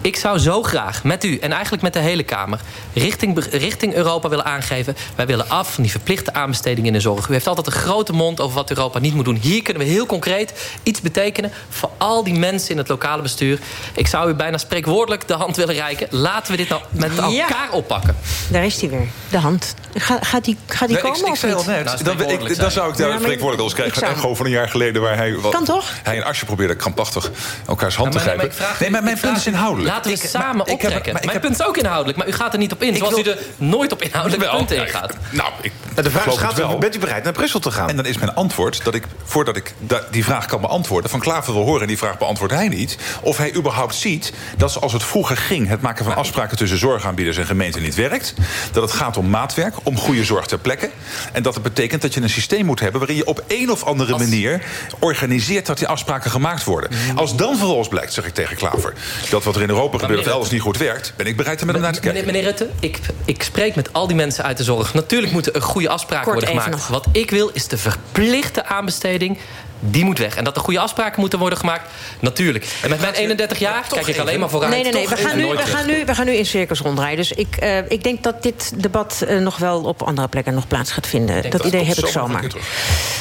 Speaker 13: Ik zou zo graag met u en eigenlijk met de hele Kamer... richting, richting Europa willen aangeven... wij willen af van die verplichte aanbesteding in de zorg. U heeft altijd een grote mond over wat Europa niet moet doen. Hier kunnen we heel concreet iets betekenen... voor al die mensen in het lokale bestuur. Ik zou u bijna spreekwoordelijk de hand willen reiken. Laten we dit nou met elkaar oppakken.
Speaker 2: Daar is hij weer, de hand. Ga, gaat die, gaat die
Speaker 11: nee,
Speaker 2: komen
Speaker 11: ik, ik
Speaker 2: of
Speaker 11: zei
Speaker 2: niet?
Speaker 11: al net, nou, dan, ik, dan zou ik daar ja, spreekwoordelijk als krijgen. Een echo van een jaar geleden waar hij,
Speaker 2: kan toch?
Speaker 11: hij en Asje probeerde krampachtig elkaars hand te grijpen.
Speaker 13: Nee, maar,
Speaker 11: nee, maar mijn punt is inhoudelijk.
Speaker 13: Laten we ik, samen maar, optrekken. Heb, mijn punt is ook inhoudelijk, maar u gaat er niet op in. Zoals wil, u er nooit op inhoudelijke punten ingaat.
Speaker 11: Nou, ik,
Speaker 9: de vraag is, gaat wel. bent u bereid naar Brussel te gaan?
Speaker 11: En dan is mijn antwoord dat ik, voordat ik die vraag kan beantwoorden... van Klaver wil horen en die vraag beantwoordt hij niet... of hij überhaupt ziet dat zoals het vroeger ging... het maken van afspraken tussen zorgaanbieders en gemeenten niet werkt. Dat het gaat om maatwerk, om goede zorg ter plekke. En dat het betekent dat je een systeem moet hebben... waarin je op een of andere manier organiseert dat die afspraken gemaakt worden. Mm. Als dan vervolgens blijkt, zeg ik tegen Klaver... dat wat er in Europa gebeurt of elders niet goed werkt... ben ik bereid er met hem naar te kijken.
Speaker 13: Meneer, meneer Rutte, ik, ik spreek met al die mensen uit de zorg. Natuurlijk moeten er goede afspraken
Speaker 2: Kort
Speaker 13: worden gemaakt. Wat ik wil is de verplichte aanbesteding die moet weg. En dat er goede afspraken moeten worden gemaakt, natuurlijk. En met mijn 31 jaar kijk ik alleen maar vooruit.
Speaker 2: Nee, nee, nee. We gaan, nu, we, gaan nu, we gaan nu in cirkels ronddraaien. Dus ik, uh, ik denk dat dit debat uh, nog wel op andere plekken nog plaats gaat vinden. Dat, dat idee heb ik zomaar.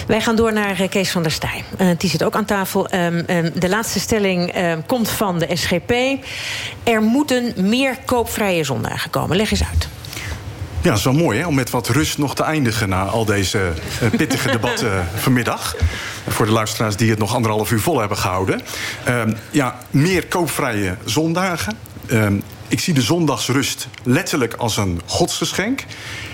Speaker 2: Wij gaan door naar uh, Kees van der Staaij. die zit ook aan tafel. Um, um, de laatste stelling um, komt van de SGP. Er moeten meer koopvrije zondagen komen. Leg eens uit.
Speaker 12: Ja, dat is wel mooi hè? om met wat rust nog te eindigen... na al deze uh, pittige debatten uh, vanmiddag. Voor de luisteraars die het nog anderhalf uur vol hebben gehouden. Uh, ja, meer koopvrije zondagen. ik zie de zondagsrust letterlijk als een godsgeschenk.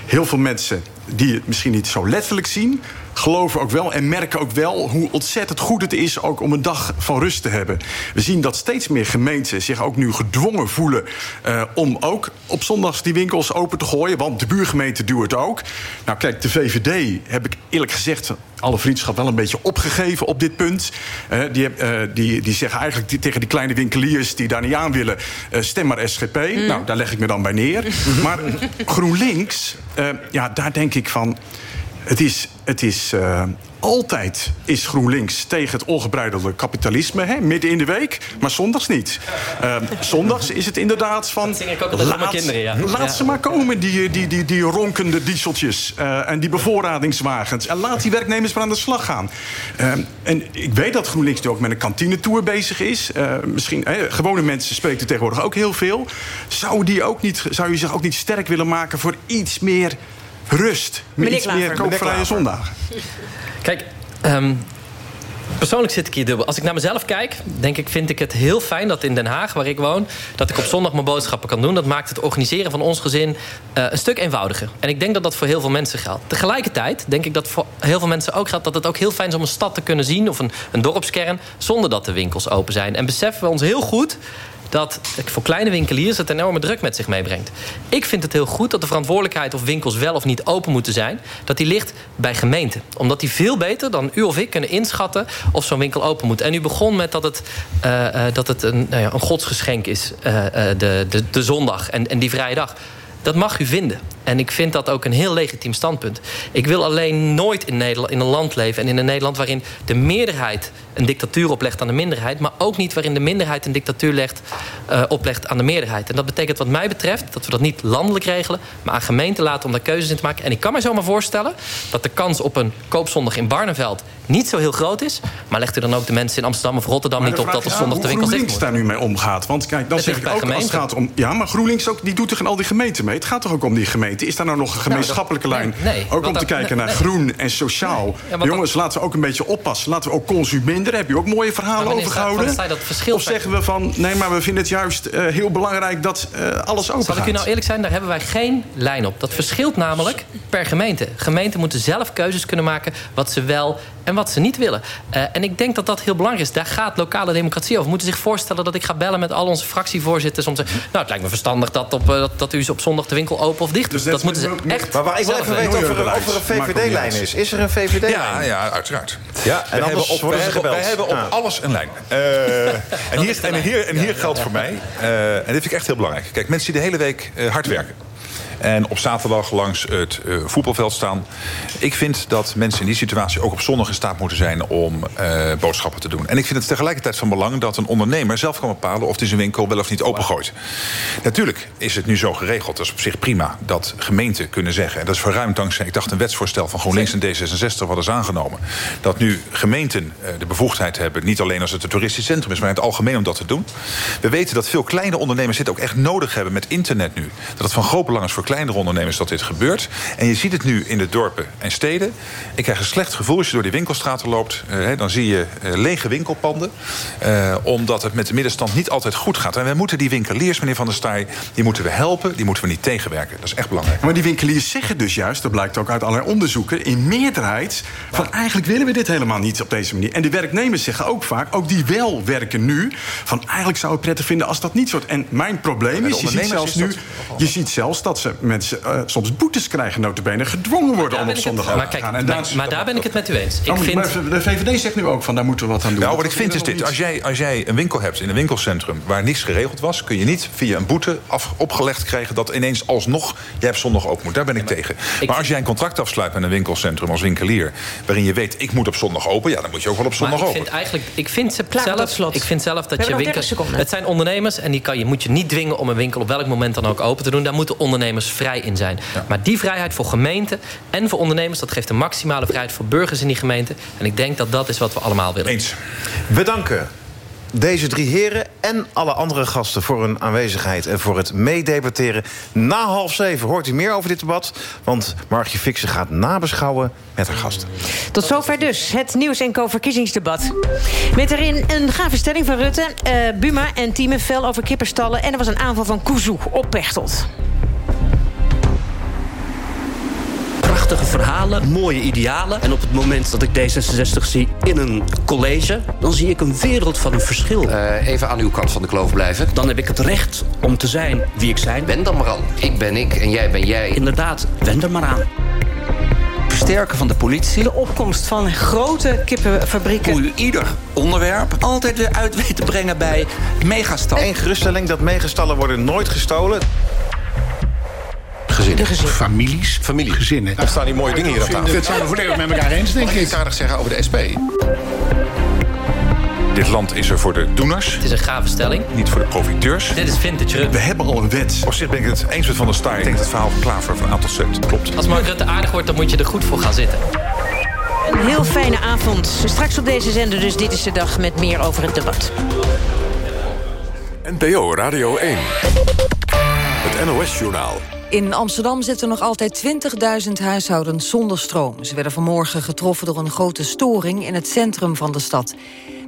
Speaker 12: Heel veel mensen die het misschien niet zo letterlijk zien... geloven ook wel en merken ook wel hoe ontzettend goed het is ook om een dag van rust te hebben. We zien dat steeds meer gemeenten zich ook nu gedwongen voelen uh, om ook op zondags die winkels open te gooien. Want de buurgemeente doet het ook. Nou, kijk, de VVD heb ik eerlijk gezegd alle vriendschap wel een beetje opgegeven op dit punt. Uh, die, uh, die, die zeggen eigenlijk die, tegen die kleine winkeliers die daar niet aan willen... Uh, stem maar SGP. Mm. Nou, daar leg ik me dan bij neer. maar GroenLinks, ja, daar denk ik van... Het is, het is altijd is GroenLinks tegen het ongebreidelde kapitalisme. Hè, midden in de week, maar zondags niet. Uh, zondags is het inderdaad van... laat, kinderen, ja. laat ja. ze maar komen, die, die, die, die ronkende dieseltjes... Uh, en die bevoorradingswagens. En laat die werknemers maar aan de slag gaan. Uh, en ik weet dat GroenLinks nu ook met een kantinetour bezig is. misschien, gewone mensen spreken tegenwoordig ook heel veel. Zou, die ook niet, zou je zich ook niet sterk willen maken voor iets meer rust? Met iets meer koopvrije zondagen?
Speaker 13: Kijk, um, persoonlijk zit ik hier dubbel. Als ik naar mezelf kijk, denk ik, vind ik het heel fijn dat in Den Haag, waar ik woon, dat ik op zondag mijn boodschappen kan doen. Dat maakt het organiseren van ons gezin uh, een stuk eenvoudiger. En ik denk dat dat voor heel veel mensen geldt. Tegelijkertijd denk ik dat voor heel veel mensen ook geldt dat het ook heel fijn is om een stad te kunnen zien of een, een dorpskern zonder dat de winkels open zijn. En beseffen we ons heel goed dat voor kleine winkeliers het enorme druk met zich meebrengt. Ik vind het heel goed dat de verantwoordelijkheid of winkels wel of niet open moeten zijn, dat die ligt bij gemeenten. Omdat die veel beter dan u of ik kunnen inschatten of zo'n winkel open moet. En u begon met dat het, uh, uh, dat het een, nou ja, een godsgeschenk is, uh, de, de, de zondag en, en die vrije dag. Dat mag u vinden. En ik vind dat ook een heel legitiem standpunt. Ik wil alleen nooit in, Nederland, in een land leven en in een Nederland waarin de meerderheid een dictatuur oplegt aan de minderheid, maar ook niet waarin de minderheid een dictatuur legt, uh, oplegt aan de meerderheid. En dat betekent wat mij betreft dat we dat niet landelijk regelen, maar aan gemeenten laten om daar keuzes in te maken. En ik kan me zomaar voorstellen dat de kans op een koopzondag in Barneveld niet zo heel groot is. Maar legt u dan ook de mensen in Amsterdam of Rotterdam niet op dat er zondag de winkel dicht
Speaker 12: GroenLinks daar nu mee omgaat. Want kijk, dan zeg ik ook als het gaat om. Ja, maar GroenLinks ook, die doet toch in al die gemeenten mee. Het gaat toch ook om die gemeenten. Is daar nou nog een gemeenschappelijke nou, lijn? Nee, ook om te kijken naar groen en sociaal. Ja, Jongens, dat... laten we ook een beetje oppassen. Laten we ook consumeren. Daar heb je ook mooie verhalen over gehouden. Of zeggen we van nee, maar we vinden het juist uh, heel belangrijk dat uh, alles open
Speaker 13: Zal
Speaker 12: gaat.
Speaker 13: ik u nou eerlijk zijn, daar hebben wij geen lijn op. Dat verschilt namelijk per gemeente. Gemeenten moeten zelf keuzes kunnen maken wat ze wel en wat ze niet willen. Uh, en ik denk dat dat heel belangrijk is. Daar gaat lokale democratie over. We moeten zich voorstellen dat ik ga bellen met al onze fractievoorzitters... om te nou, het lijkt me verstandig dat, op, dat, dat u op zondag de winkel open of dicht doet. Dus dat, moeten ze echt
Speaker 9: Maar waar ik wil even weten of er, of er een VVD-lijn is. Is er een VVD-lijn?
Speaker 11: Ja, ja, uiteraard.
Speaker 9: Ja, en
Speaker 11: wij hebben op, wij hebben, wij hebben op ah. alles een lijn. Uh, en, hier, en, hier, en hier geldt voor mij, en dit vind ik echt heel belangrijk... kijk, mensen die de hele week hard werken... En op zaterdag langs het uh, voetbalveld staan. Ik vind dat mensen in die situatie ook op zondag in staat moeten zijn om uh, boodschappen te doen. En ik vind het tegelijkertijd van belang dat een ondernemer zelf kan bepalen of hij zijn winkel wel of niet opengooit. Natuurlijk is het nu zo geregeld, dat is op zich prima, dat gemeenten kunnen zeggen. En dat is verruimd dankzij, ik dacht, een wetsvoorstel van GroenLinks en D66 wat is aangenomen. Dat nu gemeenten uh, de bevoegdheid hebben, niet alleen als het een toeristisch centrum is, maar in het algemeen om dat te doen. We weten dat veel kleine ondernemers dit ook echt nodig hebben met internet nu. Dat het van groot belang is voor kleinere ondernemers dat dit gebeurt. En je ziet het nu in de dorpen en steden. Ik krijg een slecht gevoel als je door die winkelstraten loopt. Uh, dan zie je uh, lege winkelpanden. Uh, omdat het met de middenstand niet altijd goed gaat. En wij moeten die winkeliers, meneer Van der Staaij... die moeten we helpen, die moeten we niet tegenwerken. Dat is echt belangrijk.
Speaker 12: Maar die winkeliers zeggen dus juist, dat blijkt ook uit allerlei onderzoeken... in meerderheid, van eigenlijk willen we dit helemaal niet op deze manier. En de werknemers zeggen ook vaak, ook die wel werken nu... van eigenlijk zou ik prettig vinden als dat niet soort. En mijn probleem is, je ziet zelfs nu... je ziet zelfs dat ze mensen uh, soms boetes krijgen, notabene, gedwongen worden om op zondag
Speaker 13: maar te gaan. En maar, maar daar ben ik het met u eens. Ik
Speaker 12: oh, vind... De VVD zegt nu ook van, daar moeten we wat aan doen.
Speaker 11: Nou, wat ik vind is dit. Als jij, als jij een winkel hebt in een winkelcentrum waar niks geregeld was... kun je niet via een boete af, opgelegd krijgen dat ineens alsnog... jij hebt zondag ook moet. Daar ben ik ja, maar tegen. Ik... Maar als jij een contract afsluit met een winkelcentrum als winkelier... waarin je weet, ik moet op zondag open... ja, dan moet je ook wel op zondag
Speaker 13: maar
Speaker 11: ik
Speaker 13: open. Vind eigenlijk, ik vind zelf, ik vind zelf dat je winkel... Het zijn ondernemers en die kan je, moet je niet dwingen om een winkel... op welk moment dan ook open te doen. Daar moeten ondernemers vrij in zijn. Ja. Maar die vrijheid voor gemeenten en voor ondernemers... dat geeft een maximale vrijheid voor burgers in die gemeente. En ik denk dat dat is wat we allemaal willen.
Speaker 11: Eens.
Speaker 9: We danken deze drie heren en alle andere gasten voor hun aanwezigheid... en voor het meedebatteren. Na half zeven hoort u meer over dit debat... want Margje Fixen gaat nabeschouwen met haar gasten.
Speaker 2: Tot zover dus het Nieuws en Co-verkiezingsdebat. Met erin een gave stelling van Rutte. Uh, Buma en Tieme fel over kipperstallen... en er was een aanval van Kuzu op Pechtold.
Speaker 14: Prachtige verhalen, mooie idealen. En op het moment dat ik D66 zie in een college... dan zie ik een wereld van een verschil.
Speaker 15: Uh, even aan uw kant van de kloof blijven.
Speaker 14: Dan heb ik het recht om te zijn wie ik zijn.
Speaker 15: Wend dan maar aan. Ik ben ik en jij ben jij.
Speaker 14: Inderdaad, wend er maar aan
Speaker 15: versterken van de politie.
Speaker 16: De opkomst van grote kippenfabrieken.
Speaker 15: Hoe u ieder onderwerp altijd weer uit weet te brengen bij megastallen.
Speaker 9: Eén geruststelling, dat megastallen worden nooit gestolen.
Speaker 15: Gezinnen.
Speaker 17: Families.
Speaker 15: Familie.
Speaker 17: Gezinnen.
Speaker 11: Er staan die mooie dingen hier op tafel.
Speaker 17: Dat zijn we volledig met elkaar eens, denk ik.
Speaker 15: Ik aardig zeggen over de SP.
Speaker 11: Dit land is er voor de doeners.
Speaker 13: Het is een gave stelling.
Speaker 11: Niet voor de profiteurs.
Speaker 13: Dit is vintage
Speaker 11: We hebben al een wet. Op zich ben ik het eens met Van der Staaij. Ik denk dat het verhaal van Klaver van aantal cent klopt.
Speaker 13: Als Mark Rutte aardig wordt, dan moet je er goed voor gaan zitten.
Speaker 2: Een heel fijne avond. Straks op deze zender dus Dit is de Dag met meer over het debat.
Speaker 1: NPO Radio 1. Het NOS-journaal.
Speaker 18: In Amsterdam zitten nog altijd 20.000 huishoudens zonder stroom. Ze werden vanmorgen getroffen door een grote storing in het centrum van de stad.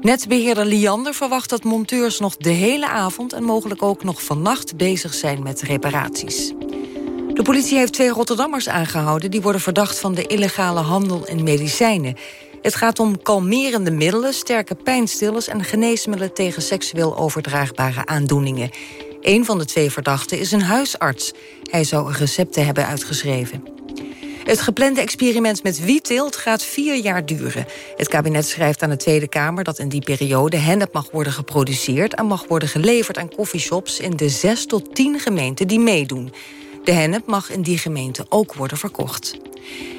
Speaker 18: Netbeheerder Liander verwacht dat monteurs nog de hele avond... en mogelijk ook nog vannacht bezig zijn met reparaties. De politie heeft twee Rotterdammers aangehouden... die worden verdacht van de illegale handel in medicijnen. Het gaat om kalmerende middelen, sterke pijnstillers... en geneesmiddelen tegen seksueel overdraagbare aandoeningen. Een van de twee verdachten is een huisarts. Hij zou recepten hebben uitgeschreven. Het geplande experiment met wietteelt gaat vier jaar duren. Het kabinet schrijft aan de Tweede Kamer dat in die periode hennep mag worden geproduceerd en mag worden geleverd aan coffeeshops in de zes tot tien gemeenten die meedoen. De hennep mag in die gemeente ook worden verkocht.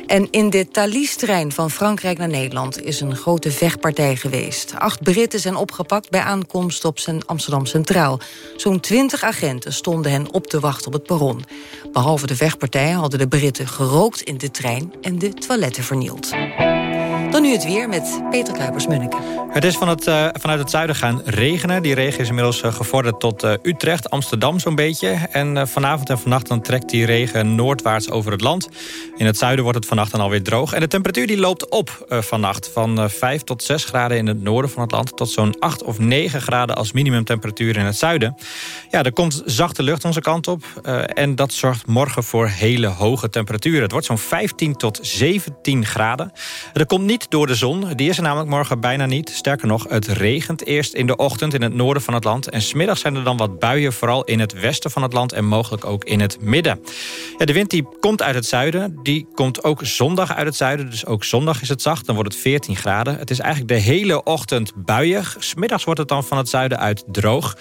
Speaker 18: En in de Thalys-trein van Frankrijk naar Nederland is een grote vechtpartij geweest. Acht Britten zijn opgepakt bij aankomst op Amsterdam Centraal. Zo'n twintig agenten stonden hen op te wachten op het perron. Behalve de vechtpartij hadden de Britten gerookt in de trein en de toiletten vernield. Dan nu het weer met Peter Kuipers-Munneke.
Speaker 19: Het is van het, uh, vanuit het zuiden gaan regenen. Die regen is inmiddels uh, gevorderd tot uh, Utrecht, Amsterdam zo'n beetje. En vanavond en vannacht dan trekt die regen noordwaarts over het land. In het zuiden wordt het vannacht dan alweer droog. En de temperatuur die loopt op vannacht. Van 5 tot 6 graden in het noorden van het land... tot zo'n 8 of 9 graden als minimumtemperatuur in het zuiden. Ja, er komt zachte lucht onze kant op. en dat zorgt morgen voor hele hoge temperaturen. Het wordt zo'n 15 tot 17 graden. Er komt niet door de zon. Die is er namelijk morgen bijna niet. Sterker nog, het regent eerst in de ochtend in het noorden van het land. En smiddag zijn er dan wat buien, vooral in het westen van het land... en mogelijk ook in het midden. Ja, de wind die komt uit het zuiden. Die komt ook zondag uit het zuiden. Dus ook zondag is het zacht. Dan wordt het 14 graden. Het is eigenlijk de hele ochtend buiig. Smiddags wordt het dan van het zuiden uit droog.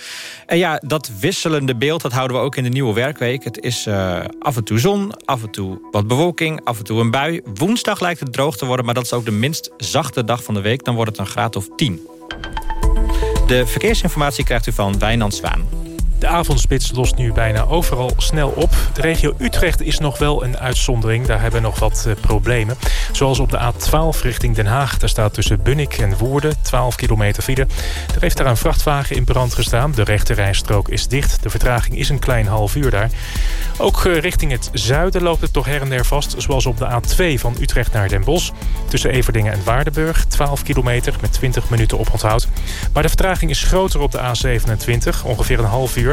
Speaker 19: En ja, dat wisselende beeld dat houden we ook in de nieuwe werkweek. Het is uh, af en toe zon, af en toe wat bewolking, af en toe een bui. Woensdag lijkt het droog te worden, maar dat is ook de zachte dag van de week. Dan wordt het een graad of 10. De verkeersinformatie krijgt u van Wijnand Zwaan.
Speaker 8: De avondspits lost nu bijna overal snel op. De regio Utrecht is nog wel een uitzondering. Daar hebben we nog wat uh, problemen. Zoals op de A12 richting Den Haag. Daar staat tussen Bunnik en Woerden 12 kilometer file. Er heeft daar een vrachtwagen in brand gestaan. De rechterrijstrook is dicht. De vertraging is een klein half uur daar. Ook uh, richting het zuiden loopt het toch her en der vast. Zoals op de A2 van Utrecht naar Den Bosch. Tussen Everdingen en Waardenburg 12 kilometer met 20 minuten oponthoud. Maar de vertraging is groter op de A27. Ongeveer een half uur.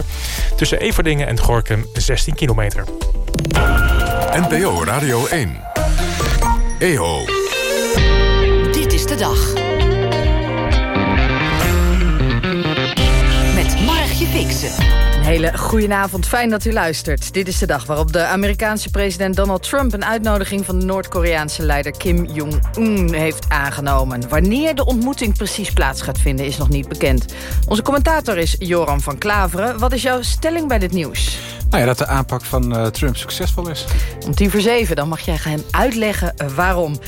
Speaker 8: Tussen Everdingen en Gorkum 16 kilometer.
Speaker 1: NPO Radio 1. EO.
Speaker 18: Dit is de dag. Met Margje Fixen.
Speaker 20: Hele goedenavond, fijn dat u luistert. Dit is de dag waarop de Amerikaanse president Donald Trump... een uitnodiging van de Noord-Koreaanse leider Kim Jong-un heeft aangenomen. Wanneer de ontmoeting precies plaats gaat vinden is nog niet bekend. Onze commentator is Joram van Klaveren. Wat is jouw stelling bij dit nieuws?
Speaker 21: Nou ja, dat de aanpak van uh, Trump succesvol is.
Speaker 20: Om tien voor zeven, dan mag jij hem uitleggen waarom.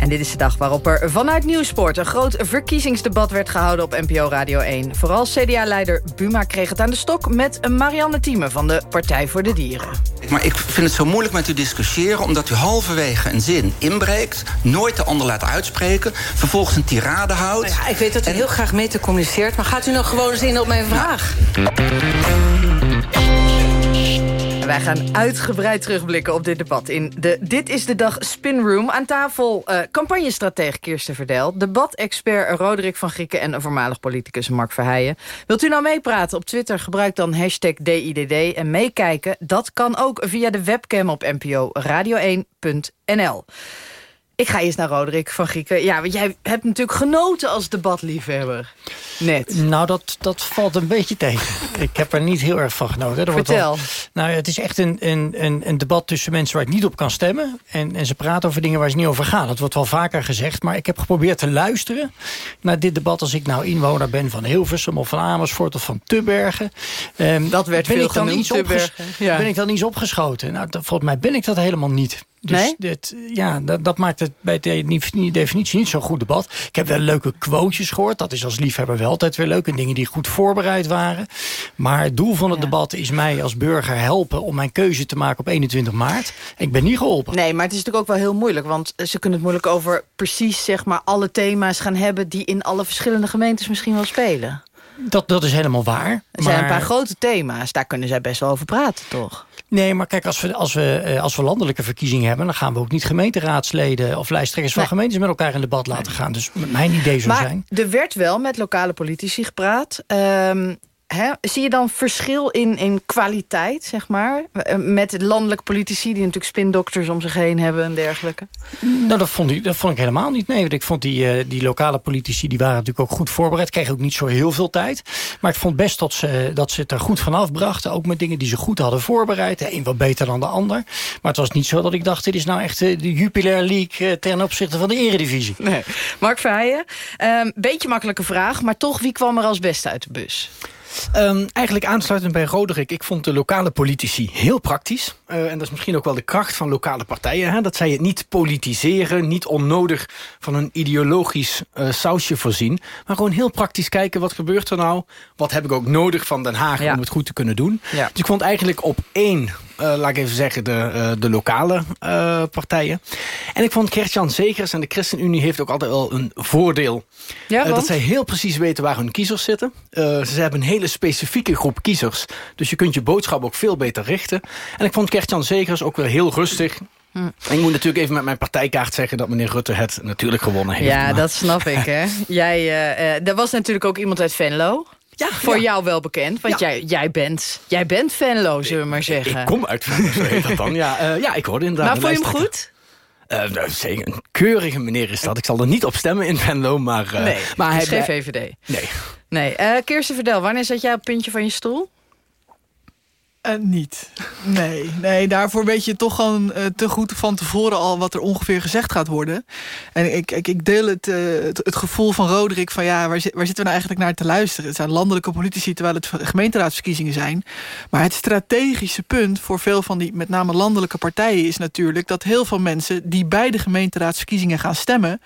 Speaker 20: En dit is de dag waarop er vanuit Nieuwsport... een groot verkiezingsdebat werd gehouden op NPO Radio 1. Vooral CDA-leider Buma kreeg het aan de stok... met Marianne Thieme van de Partij voor de Dieren.
Speaker 22: Maar ik vind het zo moeilijk met u discussiëren... omdat u halverwege een zin inbreekt... nooit de ander laat uitspreken... vervolgens een tirade houdt...
Speaker 20: Nou ja, ik weet dat u en... heel graag mee te communiceert... maar gaat u nog gewoon eens in op mijn vraag? Wij Wij gaan uitgebreid terugblikken op dit debat in de Dit is de Dag Spinroom. Aan tafel uh, campagnestratege Kirsten Verdel, debatexpert Roderick van Grieken... en voormalig politicus Mark Verheijen. Wilt u nou meepraten op Twitter? Gebruik dan hashtag DIDD en meekijken. Dat kan ook via de webcam op NPO Radio1.nl. Ik ga eerst naar Roderick van Grieken. Ja, want jij hebt natuurlijk genoten als debatliefhebber. Net.
Speaker 23: Nou, dat, dat valt een beetje tegen. ik heb er niet heel erg van genoten. Er
Speaker 20: Vertel.
Speaker 23: Wel, nou, het is echt een, een, een, debat tussen mensen waar ik niet op kan stemmen. En, en ze praten over dingen waar ze niet over gaan. Dat wordt wel vaker gezegd. Maar ik heb geprobeerd te luisteren naar dit debat... als ik nou inwoner ben van Hilversum of van Amersfoort of van Tubbergen.
Speaker 20: Um, dat werd
Speaker 23: ben
Speaker 20: veel
Speaker 23: ik dan
Speaker 20: genoemd,
Speaker 23: iets
Speaker 20: Tubbergen. Ja.
Speaker 23: Ben ik dan iets opgeschoten? Nou, dat, volgens mij ben ik dat helemaal niet. Dus
Speaker 20: nee?
Speaker 23: dit, ja, dat, dat, maakt het bij de definitie niet zo'n goed debat. Ik heb wel leuke quotejes gehoord. Dat is als liefhebber wel altijd weer leuk. En dingen die goed voorbereid waren. Maar het doel van het ja. debat is mij als burger helpen... om mijn keuze te maken op 21 maart. Ik ben niet geholpen.
Speaker 20: Nee, maar het is natuurlijk ook wel heel moeilijk. Want ze kunnen het moeilijk over precies zeg maar, alle thema's gaan hebben... die in alle verschillende gemeentes misschien wel spelen.
Speaker 23: Dat, dat is helemaal waar.
Speaker 20: Er zijn maar... een paar grote thema's. Daar kunnen zij best wel over praten, toch?
Speaker 23: Nee, maar kijk, als we, als, we, als we landelijke verkiezingen hebben... dan gaan we ook niet gemeenteraadsleden of lijsttrekkers van gemeentes... met elkaar in debat laten gaan. Dus mijn idee zou
Speaker 20: maar
Speaker 23: zijn...
Speaker 20: er werd wel met lokale politici gepraat. Um, He, zie je dan verschil in, in kwaliteit, zeg maar? Met landelijke politici die natuurlijk spindokters om zich heen hebben en dergelijke?
Speaker 23: Nou, dat vond ik, dat vond ik helemaal niet. Nee, want ik vond die, uh, die lokale politici, die waren natuurlijk ook goed voorbereid. Kregen ook niet zo heel veel tijd. Maar ik vond best dat ze, dat ze het er goed vanaf brachten. Ook met dingen die ze goed hadden voorbereid. De een wat beter dan de ander. Maar het was niet zo dat ik dacht, dit is nou echt de Jupiler League... Ten opzichte van de eredivisie.
Speaker 20: Nee. Mark Verheijen, um, beetje makkelijke vraag. Maar toch, wie kwam er als beste uit de bus?
Speaker 24: Um, eigenlijk aansluitend bij Roderick. Ik vond de lokale politici heel praktisch. Uh, en dat is misschien ook wel de kracht van lokale partijen. Hè? Dat zij het niet politiseren, niet onnodig van een ideologisch uh, sausje voorzien. Maar gewoon heel praktisch kijken, wat gebeurt er nou? Wat heb ik ook nodig van Den Haag ja. om het goed te kunnen doen?
Speaker 20: Ja.
Speaker 24: Dus ik vond eigenlijk op één... Uh, laat ik even zeggen, de, uh, de lokale uh, partijen. En ik vond Gert-Jan Zegers en de ChristenUnie heeft ook altijd wel een voordeel.
Speaker 20: Ja,
Speaker 24: dat zij heel precies weten waar hun kiezers zitten. ze hebben een hele specifieke groep kiezers. Dus je kunt je boodschap ook veel beter richten. En ik vond Gert-Jan Zegers ook weer heel rustig.
Speaker 20: Hm.
Speaker 24: En ik moet natuurlijk even met mijn partijkaart zeggen... dat meneer Rutte het natuurlijk gewonnen heeft.
Speaker 20: Ja,
Speaker 24: maar...
Speaker 20: dat snap ik, hè. Jij, er was natuurlijk ook iemand uit Venlo...
Speaker 24: Ja,
Speaker 20: voor
Speaker 24: ja.
Speaker 20: jou wel bekend, want ja. jij, jij, bent, jij bent Venlo, zullen we maar zeggen.
Speaker 24: Ik, ik kom uit Venlo, zo heet dat dan. Ja, uh, ja ik hoorde inderdaad...
Speaker 20: Maar vond je hem goed?
Speaker 24: Uh, nou, zeker, een keurige meneer is dat. Ik zal er niet op stemmen in Venlo, maar... Uh,
Speaker 20: nee,
Speaker 24: maar
Speaker 20: hij is geen
Speaker 24: hij,
Speaker 20: VVD.
Speaker 24: Nee.
Speaker 20: nee. Uh, Kirsten Verdel, wanneer zat jij op het puntje van je stoel?
Speaker 25: Uh, niet. Nee, nee, daarvoor weet je toch gewoon uh, te goed van tevoren al wat er ongeveer gezegd gaat worden. En ik, ik, ik deel het, het, het, gevoel van Roderick van ja, waar, waar zitten we nou eigenlijk naar te luisteren? Het zijn landelijke politici terwijl het gemeenteraadsverkiezingen zijn. Maar het strategische punt voor veel van die met name landelijke partijen is natuurlijk dat heel veel mensen die bij de gemeenteraadsverkiezingen gaan stemmen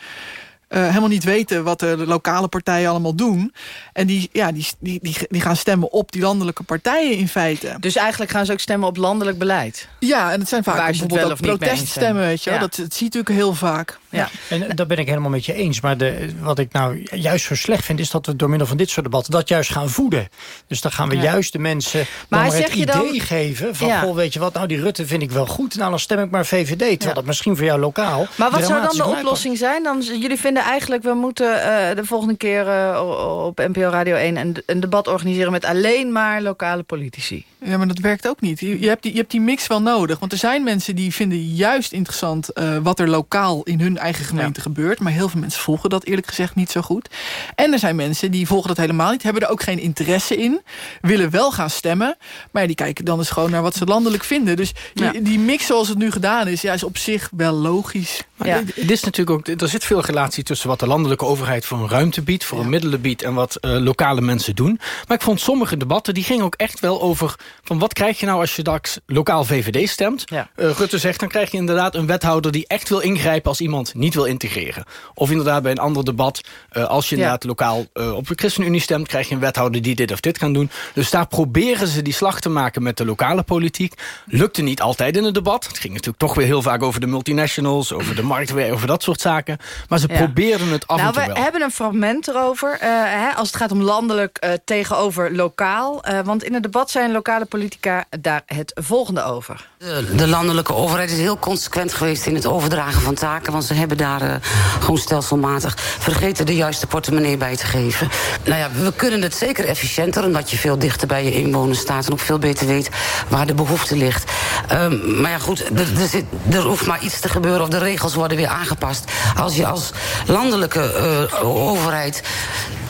Speaker 25: uh, helemaal niet weten wat de lokale partijen allemaal doen. En die, ja, die, die, die, die, gaan stemmen op die landelijke partijen in feite.
Speaker 20: Dus eigenlijk gaan ze ook stemmen op landelijk beleid?
Speaker 25: Ja, en het zijn vaak bijvoorbeeld ook proteststemmen. Weet je
Speaker 20: ja.
Speaker 25: dat, dat zie je natuurlijk heel vaak.
Speaker 23: Ja. En dat ben ik helemaal met je eens. Maar de, wat ik nou juist zo slecht vind... is dat we door middel van dit soort debatten dat juist gaan voeden. Dus dan gaan we
Speaker 20: ja.
Speaker 23: juist de mensen
Speaker 20: maar
Speaker 23: het
Speaker 20: je
Speaker 23: idee
Speaker 20: dan,
Speaker 23: geven... van,
Speaker 20: ja.
Speaker 23: goh, weet je wat, nou die Rutte vind ik wel goed. Nou, dan stem ik maar VVD. Terwijl dat misschien voor jou lokaal...
Speaker 20: Maar wat zou dan de oplossing zijn? Dan, jullie vinden eigenlijk, we moeten uh, de volgende keer uh, op NPO Radio 1... Een, een debat organiseren met alleen maar lokale politici.
Speaker 25: Ja, maar dat werkt ook niet. Je, hebt, die, je hebt die mix wel nodig. Want er zijn mensen die vinden juist interessant... Uh, wat er lokaal in hun eigen gemeente ja. gebeurt. Maar heel veel mensen volgen dat eerlijk gezegd niet zo goed. En er zijn mensen die volgen dat helemaal niet. Hebben er ook geen interesse in. Willen wel gaan stemmen. Maar ja, die kijken dan eens gewoon naar wat ze landelijk vinden. Dus ja. die, mix zoals het nu gedaan is... Ja, is op zich wel logisch.
Speaker 24: Ja. Het is natuurlijk ook, er zit veel relatie tussen wat de landelijke overheid... voor een ruimte biedt, voor een middelen biedt... en wat uh, lokale mensen doen. Maar ik vond sommige debatten, die gingen ook echt wel over... van wat krijg je nou als je straks lokaal VVD stemt?
Speaker 20: Ja.
Speaker 24: Uh, Rutte zegt, dan krijg je inderdaad een wethouder... die echt wil ingrijpen als iemand niet wil integreren. Of inderdaad bij een ander debat... Uh, als je inderdaad lokaal uh, op de ChristenUnie stemt... krijg je een wethouder die dit of dit kan doen. Dus daar proberen ze die slag te maken met de lokale politiek. Lukte niet altijd in het debat. Het ging natuurlijk toch weer heel vaak over de multinationals... over de marktwerk, over dat soort zaken. Maar ze ja. probeerden het af
Speaker 20: nou,
Speaker 24: en toe
Speaker 20: we
Speaker 24: wel.
Speaker 20: hebben een fragment erover. eh, hè, als het gaat om landelijk eh, tegenover lokaal. Eh, want in het debat zijn lokale politica daar het volgende over.
Speaker 26: De, de landelijke overheid is heel consequent geweest in het overdragen van taken. Want ze hebben daar uh, gewoon stelselmatig vergeten de juiste portemonnee bij te geven. Nou ja, we kunnen het zeker efficiënter, omdat je veel dichter bij je inwoners staat en ook veel beter weet waar de behoefte ligt. Um, maar ja, goed, er, zit, er hoeft maar iets te gebeuren of de regels worden weer aangepast. Als je als landelijke uh, overheid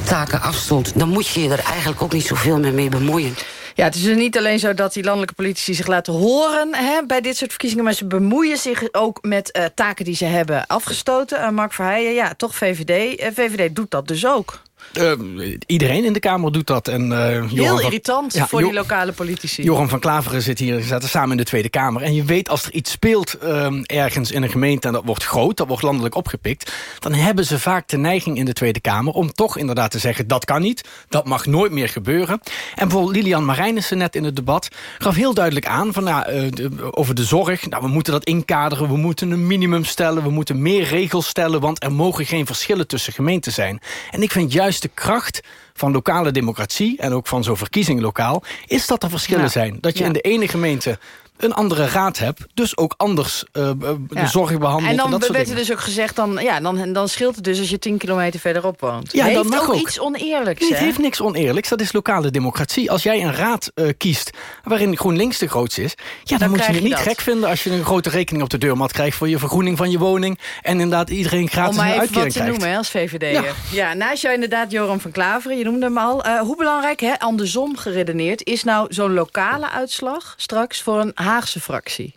Speaker 26: taken afstoot, dan moet je je er eigenlijk ook niet zoveel meer mee bemoeien.
Speaker 20: Ja, het is dus niet alleen zo dat die landelijke politici zich laten horen hè, bij dit soort verkiezingen, maar ze bemoeien zich ook met uh, taken die ze hebben afgestoten. Uh, Mark Verheijen, ja, toch VVD. Uh, VVD doet dat dus ook.
Speaker 24: Uh, iedereen in de Kamer doet dat. En, uh,
Speaker 20: Heel irritant
Speaker 24: van,
Speaker 20: voor die lokale politici.
Speaker 24: Johan van Klaveren zit hier, zaten samen in de Tweede Kamer. En je weet als er iets speelt uh, ergens in een gemeente... en dat wordt groot, dat wordt landelijk opgepikt... dan hebben ze vaak de neiging in de Tweede Kamer... om toch inderdaad te zeggen, dat kan niet. Dat mag nooit meer gebeuren. En bijvoorbeeld Lilian Marijnissen net in het debat... gaf heel duidelijk aan van, nou, de, over de zorg. Nou, we moeten dat inkaderen, we moeten een minimum stellen... we moeten meer regels stellen, want er mogen geen verschillen tussen gemeenten zijn. En ik vind juist de kracht van lokale democratie... en ook van zo'n verkiezing lokaal... is dat er verschillen
Speaker 20: Ja.
Speaker 24: zijn. Dat je
Speaker 20: Ja.
Speaker 24: in de ene gemeente een andere raad hebt... dus ook anders uh, de zorg behandelt.
Speaker 20: En dan
Speaker 24: dat soort
Speaker 20: werd er dus ook gezegd, dan, ja, dan, dan scheelt het dus als je 10 kilometer verderop woont.
Speaker 24: Ja,
Speaker 20: Heeft
Speaker 24: dat mag
Speaker 20: ook,
Speaker 24: ook.
Speaker 20: iets oneerlijks,
Speaker 24: Nee, het heeft niks oneerlijks. Dat is lokale democratie. Als jij een raad uh, kiest waarin GroenLinks de grootste is... Ja, dan,
Speaker 20: Dan
Speaker 24: moet je het niet
Speaker 20: dat.
Speaker 24: gek vinden als je een grote rekening op de deurmat krijgt... voor je vergroening van je woning. En inderdaad iedereen gratis
Speaker 20: Om maar
Speaker 24: een
Speaker 20: even
Speaker 24: uitkering
Speaker 20: wat te
Speaker 24: krijgt.
Speaker 20: noemen als VVD'er.
Speaker 24: Ja.
Speaker 20: Ja. naast jou inderdaad Joram van Klaveren, je noemde hem al. Uh, hoe belangrijk, hè, andersom geredeneerd... is nou zo'n lokale uitslag straks voor een Haagse fractie?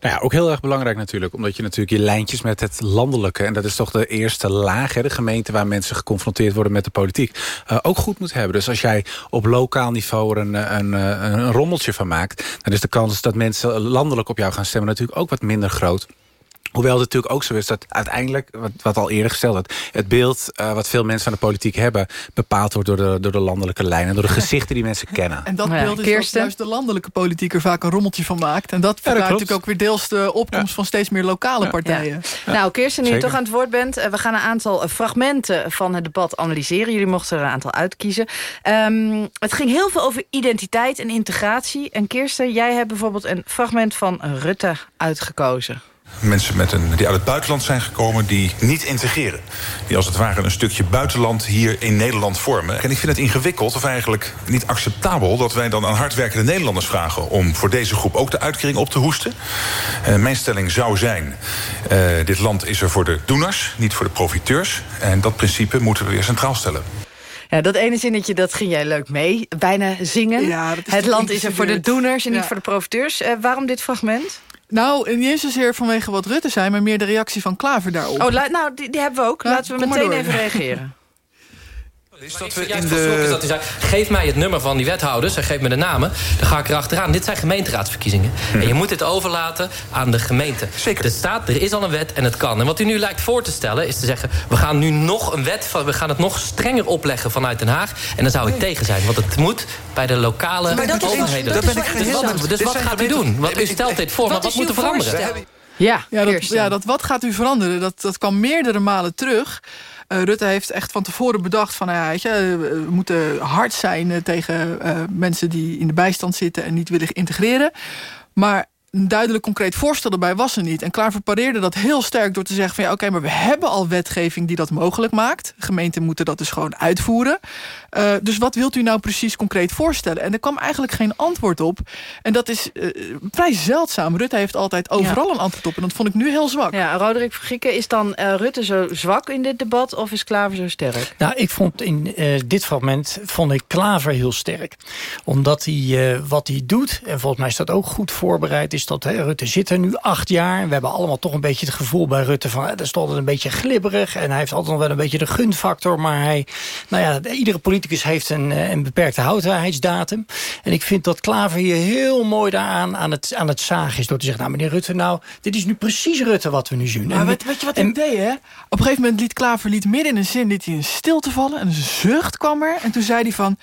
Speaker 21: Nou ja, ook heel erg belangrijk natuurlijk. Omdat je natuurlijk je lijntjes met het landelijke... en dat is toch de eerste laag, hè, de gemeente... waar mensen geconfronteerd worden met de politiek... Uh, ook goed moet hebben. Dus als jij op lokaal niveau er een, een, een, een rommeltje van maakt... dan is de kans dat mensen landelijk op jou gaan stemmen... natuurlijk ook wat minder groot. Hoewel het natuurlijk ook zo is dat uiteindelijk, wat, wat al eerder gesteld werd... het beeld uh, wat veel mensen van de politiek hebben... bepaald wordt door de, door de landelijke lijnen... door de gezichten die mensen kennen.
Speaker 25: En dat
Speaker 20: ja,
Speaker 25: beeld is
Speaker 20: Kirsten?
Speaker 25: juist de landelijke politiek er vaak een rommeltje van maakt. En dat verklaart natuurlijk ook weer deels de opkomst van steeds meer lokale partijen.
Speaker 20: Nou, Kirsten, nu je toch aan het woord bent... uh, we gaan een aantal uh, fragmenten van het debat analyseren. Jullie mochten er een aantal uitkiezen. Um, het ging heel veel over identiteit en integratie. En Kirsten, jij hebt bijvoorbeeld een fragment van Rutte uitgekozen.
Speaker 11: Mensen met een, die uit het buitenland zijn gekomen die niet integreren. Die als het ware een stukje buitenland hier in Nederland vormen. En ik vind het ingewikkeld of eigenlijk niet acceptabel... dat wij dan aan hardwerkende Nederlanders vragen... om voor deze groep ook de uitkering op te hoesten. Uh, mijn stelling zou zijn... Uh, dit land is er voor de doeners, niet voor de profiteurs. En dat principe moeten we weer centraal stellen.
Speaker 20: Ja, dat ene zinnetje, dat ging jij leuk mee. Bijna zingen.
Speaker 25: Ja, dat is
Speaker 20: het land is er voor de doeners en niet voor de profiteurs. Uh, waarom dit fragment?
Speaker 25: Nou, niet eens zozeer vanwege wat Rutte zei... maar meer de reactie van Klaver daarop.
Speaker 20: Oh, nou, die, die hebben we ook. Laten we meteen even reageren.
Speaker 11: Is dat
Speaker 13: we in is dat hij zei, geef mij het nummer van die wethouders... en geef me de namen, dan ga ik erachteraan. Dit zijn gemeenteraadsverkiezingen.
Speaker 11: Hm.
Speaker 13: En je moet dit overlaten aan de gemeente.
Speaker 11: Zeker.
Speaker 13: Er staat, er is al een wet en het kan. En wat u nu lijkt voor te stellen, is te zeggen... we gaan nu nog een wet, van, we gaan het nog strenger opleggen vanuit Den Haag... en dan zou ik tegen zijn, want het moet bij de lokale
Speaker 26: Maar dat is-
Speaker 13: overheden.
Speaker 26: dat is
Speaker 13: dus
Speaker 26: ik
Speaker 13: wat,
Speaker 26: zeg.
Speaker 13: dus wat gaat u doen? Want u stelt dit voor, maar wat moet er veranderen?
Speaker 20: Ja,
Speaker 25: Ja, dat, ja, dat wat gaat u veranderen? Dat, dat kwam meerdere malen terug. Eh, Rutte heeft echt van tevoren bedacht van... ja, eh, we moeten hard zijn eh, tegen mensen die in de bijstand zitten... en niet willen integreren. Maar een duidelijk concreet voorstel erbij was er niet. En Klaver pareerde dat heel sterk door te zeggen van... ja, oké, maar we hebben al wetgeving die dat mogelijk maakt. Gemeenten moeten dat dus gewoon uitvoeren. Eh, dus wat wilt u nou precies concreet voorstellen? En er kwam eigenlijk geen antwoord op. En dat is eh, vrij zeldzaam. Rutte heeft altijd overal een antwoord op. En dat vond ik nu heel zwak.
Speaker 20: Ja, Roderick Vergieken, is dan eh, Rutte zo zwak in dit debat... of is Klaver zo sterk?
Speaker 23: Nou, ik vond in eh, dit fragment vond ik Klaver heel sterk. Omdat hij eh, wat hij doet, en volgens mij is dat ook goed voorbereid... is dat hè, Rutte zit er nu acht jaar. En we hebben allemaal toch een beetje het gevoel bij Rutte... van eh, dat is altijd een beetje glibberig. En hij heeft altijd nog wel een beetje de gunfactor. Maar hij, nou ja, iedere politicus heeft een, eh, een beperkte houdbaarheidsdatum. En ik vind dat Klaver hier heel mooi daaraan aan het, aan het zagen is. Door te zeggen, nou meneer Rutte, nou, dit is nu precies Rutte wat we nu zien.
Speaker 25: Maar
Speaker 23: En
Speaker 25: weet, weet je wat hij deed, hè? Op een gegeven moment liet Klaver liet midden in een zin liet hij een stilte vallen. En een zucht kwam er. En toen zei hij van...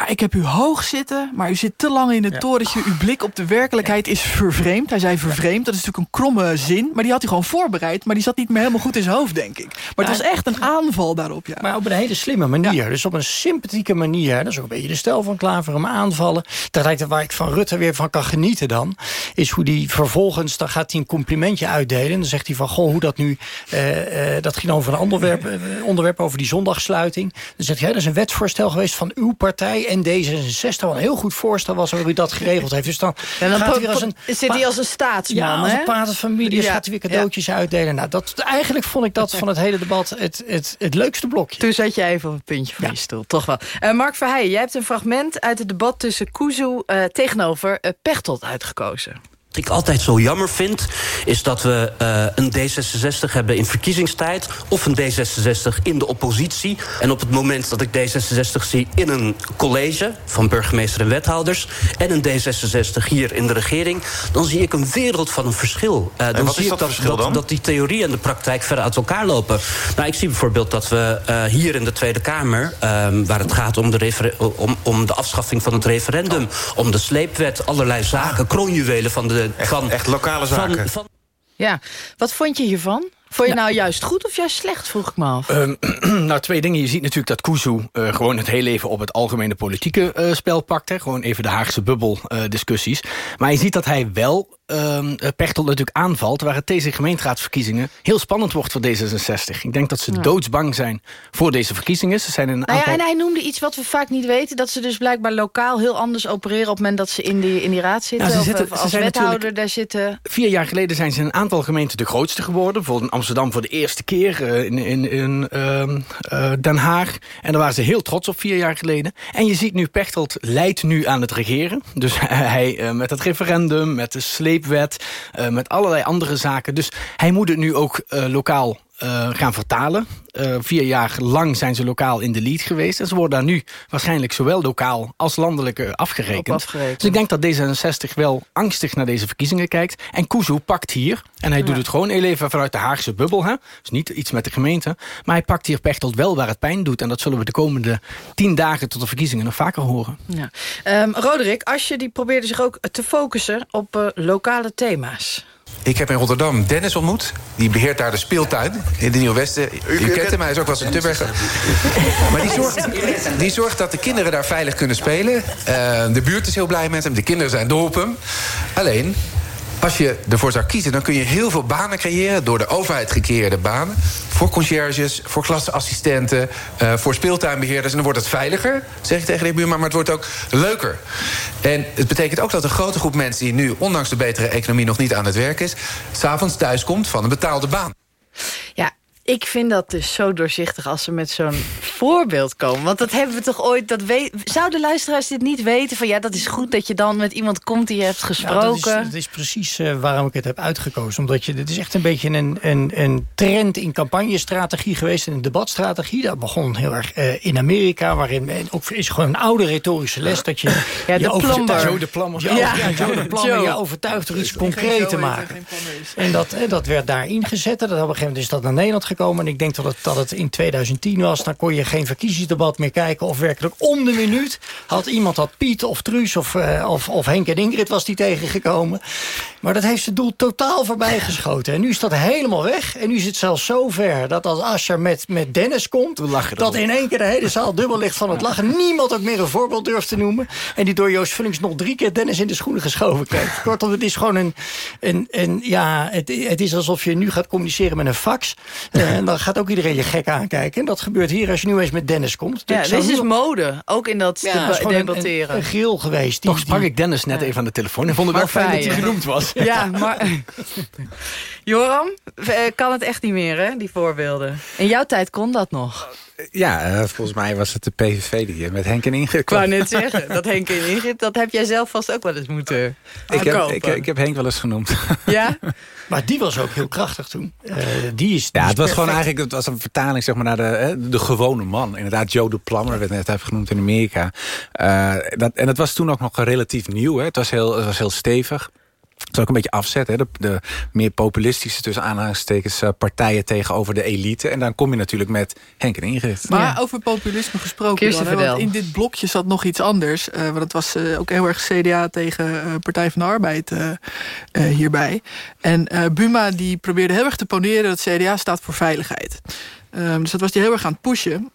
Speaker 25: Ja, ik heb u hoog zitten, maar u zit te lang in het torentje. Uw blik op de werkelijkheid is vervreemd. Hij zei vervreemd, dat is natuurlijk een kromme zin. Maar die had hij gewoon voorbereid. Maar die zat niet meer helemaal goed in zijn hoofd, denk ik. Maar het was echt een aanval daarop, ja.
Speaker 23: Maar op een hele slimme manier. Dus op een sympathieke manier. Dat is ook een beetje de stijl van Klaver, hem aanvallen. Tegelijkertijd waar ik van Rutte weer van kan genieten dan... is hoe die vervolgens, dan gaat hij een complimentje uitdelen. En dan zegt hij van, goh, hoe dat nu... eh, eh, dat ging over een onderwerp, eh, onderwerp over die zondagsluiting. Dan zegt hij, dat is een wetsvoorstel geweest van uw partij en D66. Wat een heel goed voorstel was waar u dat geregeld heeft. Dus dan,
Speaker 20: En dan
Speaker 23: gaat
Speaker 20: po-
Speaker 23: hij weer als een...
Speaker 20: zit hij als een staatsman,
Speaker 23: Ja, als een paterfamilie
Speaker 20: Ja.
Speaker 23: gaat hij weer cadeautjes uitdelen. Nou, dat, eigenlijk vond ik dat van het hele debat het, het, het leukste blokje.
Speaker 20: Toen zat je even op het puntje van je stoel, toch wel. Eh, Mark Verheijen, jij hebt een fragment uit het debat tussen Kuzu eh, tegenover eh, Pechtold uitgekozen.
Speaker 14: Wat ik altijd zo jammer vind, is dat we eh, een D66 hebben in verkiezingstijd... of een D66 in de oppositie. En op het moment dat ik D66 zie in een college... van burgemeester en wethouders... en een D66 hier in de regering... dan zie ik een wereld van een verschil. Eh, dan zie
Speaker 9: is
Speaker 14: ik
Speaker 9: dat dan?
Speaker 14: dat die theorie en de praktijk verder uit elkaar lopen. Nou, ik zie bijvoorbeeld dat we eh, hier in de Tweede Kamer... ehm, waar het gaat om de, om, om de afschaffing van het referendum... om de sleepwet, allerlei zaken, kroonjuwelen van de... van,
Speaker 9: echt lokale
Speaker 14: van-
Speaker 9: zaken.
Speaker 14: van-
Speaker 20: Ja, wat vond je hiervan? Vond je nou juist goed of juist slecht, vroeg ik me af.
Speaker 24: Ehm, nou, twee dingen. Je ziet natuurlijk dat Kuzu eh, gewoon het heel even op het algemene politieke eh, spel pakt. Hè. Gewoon even de Haagse bubbel eh, discussies. Maar je ziet dat hij wel ehm eh, Pechtold natuurlijk aanvalt... waar het deze gemeenteraadsverkiezingen heel spannend wordt voor D66. Ik denk dat ze
Speaker 20: Ja.
Speaker 24: doodsbang zijn voor deze verkiezingen. Ze zijn een
Speaker 20: Nou ja, en hij noemde iets wat we vaak niet weten... dat ze dus blijkbaar lokaal heel anders opereren... op het moment dat ze in die, in die raad zitten.
Speaker 24: Ze
Speaker 20: of
Speaker 24: zitten-
Speaker 20: eh, als wethouder daar zitten.
Speaker 24: Vier jaar geleden zijn ze in een aantal gemeenten de grootste geworden. Bijvoorbeeld in Amsterdam voor de eerste keer. eh, in, in, in ehm, eh, Den Haag. En daar waren ze heel trots op vier jaar geleden. En je ziet nu Pechtold leidt nu aan het regeren. Dus hij met het referendum, met de eh, met allerlei andere zaken. Dus hij moet het nu ook eh, lokaal eh, gaan vertalen. Eh, vier jaar lang zijn ze lokaal in de lead geweest. En ze worden daar nu waarschijnlijk zowel lokaal als landelijk eh, afgerekend. Dus ik denk dat D66 wel angstig naar deze verkiezingen kijkt. En Kuzu pakt hier, en hij doet het gewoon heel even vanuit de Haagse bubbel. Hè? Dus niet iets met de gemeente. Maar hij pakt hier Pechtold wel waar het pijn doet. En dat zullen we de komende tien dagen tot de verkiezingen nog vaker horen.
Speaker 20: Ja. Ehm, Roderick, Asje die probeerde zich ook te focussen op lokale thema's.
Speaker 27: Ik heb in Rotterdam Dennis ontmoet. Die beheert daar de speeltuin in de Nieuwe Westen. U, kent hem, hij is ook wel eens een Tubberger. Maar die zorgt, die zorgt dat de kinderen daar veilig kunnen spelen. Eh, de buurt is heel blij met hem, de kinderen zijn dol op hem. Alleen, als je ervoor zou kiezen... dan kun je heel veel banen creëren... door de overheid gecreëerde banen. Voor conciërges, voor klasassistenten... eh, voor speeltuinbeheerders. En dan wordt het veiliger, zeg ik tegen de buurman... maar het wordt ook leuker. En het betekent ook dat een grote groep mensen... die nu, ondanks de betere economie, nog niet aan het werk is... s'avonds thuis komt van een betaalde baan.
Speaker 20: Ja, ik vind dat dus zo doorzichtig als ze met zo'n voorbeeld komen. Want dat hebben we toch ooit... Dat weet, zouden luisteraars dit niet weten? Van ja, dat is goed dat je dan met iemand komt die je hebt
Speaker 23: Ja,
Speaker 20: gesproken.
Speaker 23: dat, is, dat is precies eh, waarom ik het heb uitgekozen. Omdat je, dit is echt een beetje een, een, een trend in campagnestrategie geweest... en een debatstrategie. Dat begon heel erg eh, in Amerika. Waarin men ook is gewoon een oude retorische les... dat je
Speaker 20: Ja, de
Speaker 23: overtuigt-.
Speaker 24: Joe de Plummer.
Speaker 23: Ja,
Speaker 20: Ja.
Speaker 23: ja, Joe de Plummer.
Speaker 20: Joe.
Speaker 23: Je overtuigt door iets concreet te maken. En dat, eh, dat werd daar ingezet. En dat op een gegeven moment is dat naar Nederland gekomen. En ik denk dat het, dat het in 2010 was. Dan kon je geen verkiezingsdebat meer kijken. Of werkelijk om de minuut had iemand had Piet of Truus of, eh, of, of Henk en Ingrid was die tegengekomen. Maar dat heeft het doel totaal voorbij geschoten. En nu is dat helemaal weg. En nu is het zelfs zo ver dat als Ascher met, met Dennis komt... dat in één keer de hele zaal dubbel ligt van het lachen. Niemand ook meer een voorbeeld durft te noemen. En die door Joost Vullings nog drie keer Dennis in de schoenen geschoven krijgt. Kortom, het is gewoon een... een, een ja, het, het is alsof je nu gaat communiceren met een fax. Eh, en dan gaat ook iedereen je gek aankijken. En dat gebeurt hier als je nu eens met Dennis komt.
Speaker 20: Ja, dit is
Speaker 23: nu-
Speaker 20: mode. Ook in dat
Speaker 23: Ja, een-
Speaker 20: debatteren.
Speaker 23: Een, een grill geweest. Die,
Speaker 24: Toch sprak ik Dennis net even aan de telefoon. En vond het wel fijn dat hij genoemd was.
Speaker 20: Ja, maar... Joram, eh, kan het echt niet meer, hè, die voorbeelden? In jouw tijd kon dat nog.
Speaker 21: Ja, eh, volgens mij was het de PVV die hier met Henk en Ingrid
Speaker 20: Ik wou net zeggen, dat Henk en Ingrid, dat heb jij zelf vast ook wel eens moeten
Speaker 21: Ik heb,
Speaker 20: aankopen.
Speaker 21: ik, ik heb Henk wel eens genoemd.
Speaker 20: Ja?
Speaker 23: Maar die was ook heel krachtig toen. Eh, die is, die
Speaker 21: Ja,
Speaker 23: is
Speaker 21: het was gewoon eigenlijk het was een vertaling zeg maar, naar de, de gewone man. Inderdaad, Joe de Plummer werd net even genoemd in Amerika. Eh, dat, en het was toen ook nog relatief nieuw. Hè. Het, was heel, het was heel stevig. Het is ook een beetje afzetten. De, de meer populistische tussen aanhalingstekens partijen tegenover de elite. En dan kom je natuurlijk met Henk en Ingrid.
Speaker 25: Maar over populisme gesproken dan, hè, want in dit blokje zat nog iets anders. Uh, want het was uh, ook heel erg CDA tegen uh, Partij van de Arbeid hierbij. En Buma die probeerde heel erg te poneren dat CDA staat voor veiligheid. Um, dus dat was hij heel erg aan het pushen.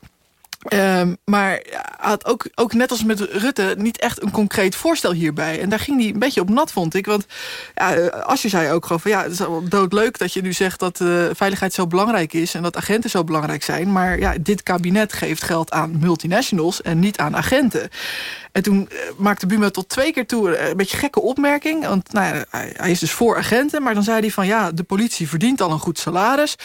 Speaker 25: Um, maar had ook, ook net als met Rutte niet echt een concreet voorstel hierbij. En daar ging hij een beetje op nat, vond ik. Want ja, als je zei ook gewoon van ja, het is wel doodleuk dat je nu zegt dat uh, veiligheid zo belangrijk is en dat agenten zo belangrijk zijn. Maar ja, dit kabinet geeft geld aan multinationals en niet aan agenten. En toen uh, maakte Buma tot twee keer toe een beetje gekke opmerking. Want nou hij is dus voor agenten, maar dan zei hij van ja, de politie verdient al een goed salaris.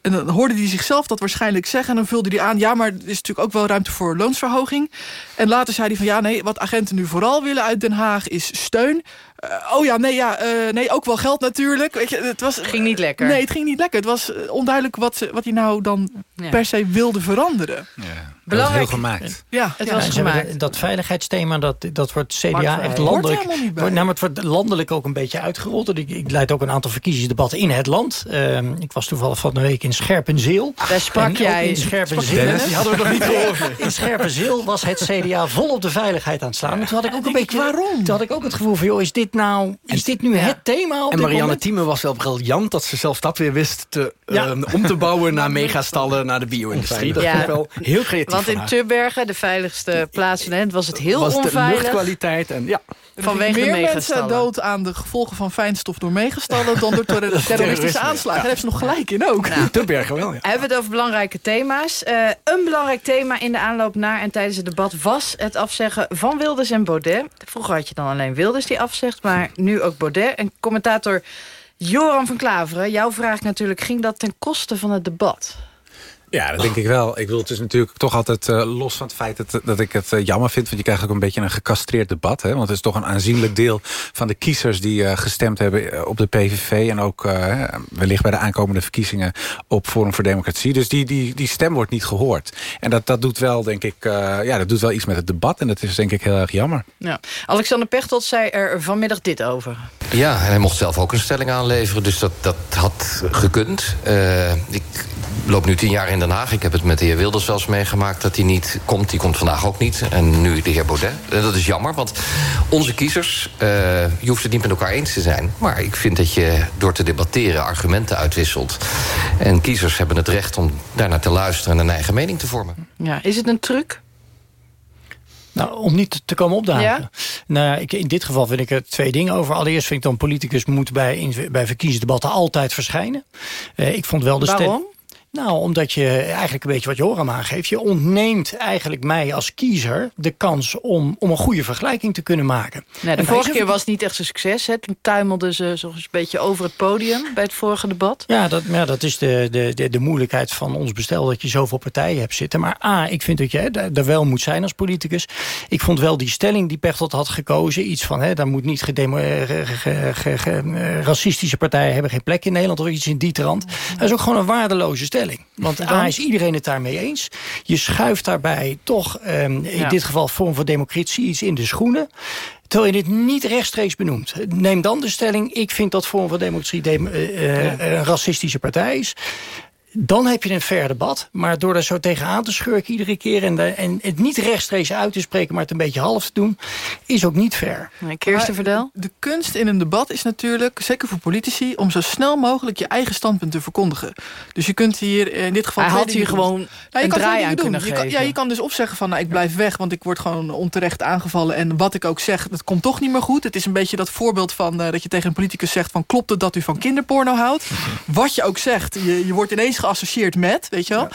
Speaker 25: En dan hoorde hij zichzelf dat waarschijnlijk zeggen. En dan vulde hij aan, ja, maar er is natuurlijk ook wel ruimte voor loonsverhoging. En later zei hij van, ja, nee, wat agenten nu vooral willen uit Den Haag is steun. Uh, oh ja, nee, ja, uh, nee, ook wel geld natuurlijk. Weet je, het was,
Speaker 20: het ging niet lekker.
Speaker 25: Nee, het ging niet lekker. Het was onduidelijk wat, wat hij nou dan ja. per se wilde veranderen.
Speaker 21: Ja. Belangrijk. heel gemaakt.
Speaker 25: Ja,
Speaker 20: het was gemaakt.
Speaker 23: Dat veiligheidsthema, dat, dat wordt CDA echt landelijk... Wordt, nou, het wordt landelijk ook een beetje uitgerold. Ik, ik leid ook een aantal verkiezingsdebatten in het land. Uh, ik was toevallig van de week in Scherpenzeel.
Speaker 20: Daar sprak jij.
Speaker 23: In Scherpenzeel. Die hadden we nog niet gehoord. In Scherpenzeel was het CDA vol op de veiligheid aan het slaan. toen had ik ook een beetje...
Speaker 25: Waarom?
Speaker 23: Toen had ik ook het gevoel van, joh, is dit nou, is dit nu het thema op
Speaker 24: En Marianne Thieme was wel briljant dat ze zelfs dat weer wist te, ja. uh, om te bouwen naar megastallen, naar de bio-industrie. Dat ja. wel heel creatief
Speaker 20: Want in Tubbergen, de veiligste plaats in Nederland, was het heel
Speaker 24: was
Speaker 20: onveilig.
Speaker 24: de luchtkwaliteit en ja.
Speaker 20: Vanwege
Speaker 25: meer
Speaker 20: de
Speaker 25: mensen dood aan de gevolgen van fijnstof door megastallen... dan door terroristische aanslagen. Daar heeft ze nog gelijk in ook.
Speaker 24: Nou, Tubbergen wel, ja.
Speaker 20: Hebben we het over belangrijke thema's. Uh, een belangrijk thema in de aanloop naar en tijdens het debat... was het afzeggen van Wilders en Baudet. Vroeger had je dan alleen Wilders die afzegt, maar nu ook Baudet. En commentator Joran van Klaveren, jouw vraag natuurlijk... ging dat ten koste van het debat?
Speaker 21: Ja, dat denk ik wel. Ik wil het is natuurlijk toch altijd uh, los van het feit dat, dat ik het uh, jammer vind. Want je krijgt ook een beetje een gecastreerd debat. Hè? Want het is toch een aanzienlijk deel van de kiezers die uh, gestemd hebben op de PVV. En ook wellicht bij de aankomende verkiezingen op Forum voor Democratie. Dus die, die, die stem wordt niet gehoord. En dat, dat doet wel, denk ik, ja, dat doet wel iets met het debat. En dat is denk ik heel erg jammer.
Speaker 20: Ja. Alexander Pechtold zei er vanmiddag dit over.
Speaker 28: Ja, en hij mocht zelf ook een stelling aanleveren. Dus dat, dat had gekund. ik loop nu tien jaar in Den Haag. Ik heb het met de heer Wilders zelfs meegemaakt dat hij niet komt. Die komt vandaag ook niet. En nu de heer Baudet. En dat is jammer, want onze kiezers... Uh, je hoeft het niet met elkaar eens te zijn. Maar ik vind dat je door te debatteren argumenten uitwisselt. En kiezers hebben het recht om daarnaar te luisteren... en een eigen mening te vormen.
Speaker 20: Ja, is het een truc?
Speaker 23: Nou, om niet te komen opdagen. Ja? Nou, ik, in dit geval vind ik er twee dingen over. Allereerst vind ik dan politicus moet bij, in, bij verkiezingsdebatten altijd verschijnen. Uh, ik vond wel de
Speaker 20: Waarom?
Speaker 23: Nou, omdat je eigenlijk een beetje wat Joram aangeeft. Je ontneemt eigenlijk mij als kiezer de kans om, om een goede vergelijking te kunnen maken.
Speaker 20: De vorige keer was het niet echt een succes. Hè? Toen tuimelden ze zo'n een beetje over het podium bij het vorige debat.
Speaker 23: Ja, dat, ja, dat is de, de, de, de moeilijkheid van ons bestel dat je zoveel partijen hebt zitten. Maar A, ik vind dat je er wel moet zijn als politicus. Ik vond wel die stelling die Pechtold had gekozen. Iets van, hè, daar moet niet gedemo, racistische partijen hebben geen plek in Nederland. Of iets in die trant. Dat is ook gewoon een waardeloze stelling. Want A is iedereen het daarmee eens. Je schuift daarbij toch, um, in ja. dit geval vorm van democratie, iets in de schoenen. Terwijl je dit niet rechtstreeks benoemt. Neem dan de stelling, ik vind dat Vorm van Democratie de, uh, ja. een racistische partij is dan heb je een fair debat. Maar door daar zo tegenaan te schurken iedere keer... en, de, en het niet rechtstreeks uit te spreken, maar het een beetje half te doen... is ook niet fair.
Speaker 20: Kirsten Verdel?
Speaker 25: De kunst in een debat is natuurlijk, zeker voor politici... om zo snel mogelijk je eigen standpunt te verkondigen. Dus je kunt hier in dit geval...
Speaker 20: Hij had hier gewoon nou, een draai aan kunnen
Speaker 25: je
Speaker 20: geven.
Speaker 25: Kan, ja, je kan dus opzeggen van, nou, ik blijf weg... want ik word gewoon onterecht aangevallen... en wat ik ook zeg, dat komt toch niet meer goed. Het is een beetje dat voorbeeld van uh, dat je tegen een politicus zegt... van klopt het dat u van kinderporno houdt? Wat je ook zegt, je, je wordt ineens geassocieerd met, weet je wel.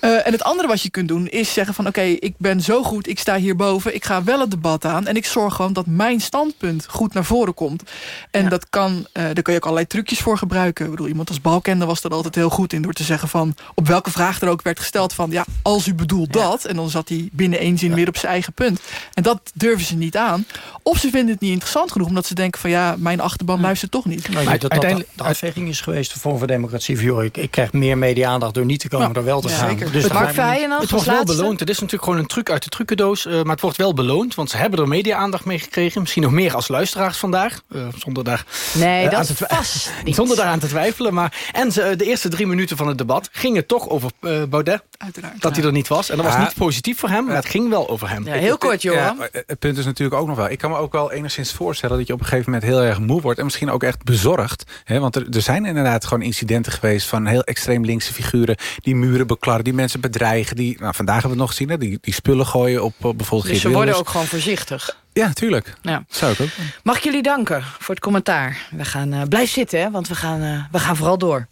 Speaker 25: Ja. Uh, en het andere wat je kunt doen is zeggen van... oké, okay, ik ben zo goed, ik sta hierboven, ik ga wel het debat aan... en ik zorg gewoon dat mijn standpunt goed naar voren komt. En ja. dat kan, uh, daar kun je ook allerlei trucjes voor gebruiken. Ik bedoel, iemand als Balkende was er altijd heel goed in... door te zeggen van, op welke vraag er ook werd gesteld van... ja, als u bedoelt ja. dat, en dan zat hij binnen één zin weer op zijn eigen punt. En dat durven ze niet aan. Of ze vinden het niet interessant genoeg, omdat ze denken van... ja, mijn achterban luistert toch niet.
Speaker 23: Maar, dat, uiteindelijk de afweging is geweest voor voor Democratie... Joh, ik, ik krijg meer media-aandacht door niet te komen, door wel te
Speaker 24: ja,
Speaker 23: gaan.
Speaker 24: zeker.
Speaker 23: Dus
Speaker 24: Het Mark Het wordt wel beloond. Het is natuurlijk gewoon een truc uit de trucendoos. eh, maar het wordt wel beloond, want ze hebben er media-aandacht mee gekregen. Misschien nog meer als luisteraars vandaag. eh, zonder daar,
Speaker 20: Nee,
Speaker 24: eh,
Speaker 20: dat
Speaker 24: twi-
Speaker 20: vast niet.
Speaker 24: Zonder daaraan te twijfelen. Maar, en ze, de eerste drie minuten van het debat gingen toch over eh, Baudet.
Speaker 25: Uiteraard.
Speaker 24: Dat hij er niet was. En dat was niet positief voor hem, maar het ging wel over hem.
Speaker 20: Ja, heel kort, Johan.
Speaker 21: Ja, het punt is natuurlijk ook nog wel... ik kan me ook wel enigszins voorstellen dat je op een gegeven moment heel erg moe wordt... en misschien ook echt bezorgd. Hè? Want er, er zijn inderdaad gewoon incidenten geweest... van heel extreem figuren die muren beklarren... die mensen bedreigen. Die, nou, vandaag hebben we het nog gezien, hè? Die, die spullen gooien op, op bijvoorbeeld
Speaker 20: Dus ze worden ook gewoon voorzichtig.
Speaker 21: Ja, tuurlijk.
Speaker 20: Ja.
Speaker 21: Zou ik ook.
Speaker 20: Mag ik jullie danken voor het commentaar. We gaan uh, blijf zitten, hè, want we gaan, uh, we gaan vooral door.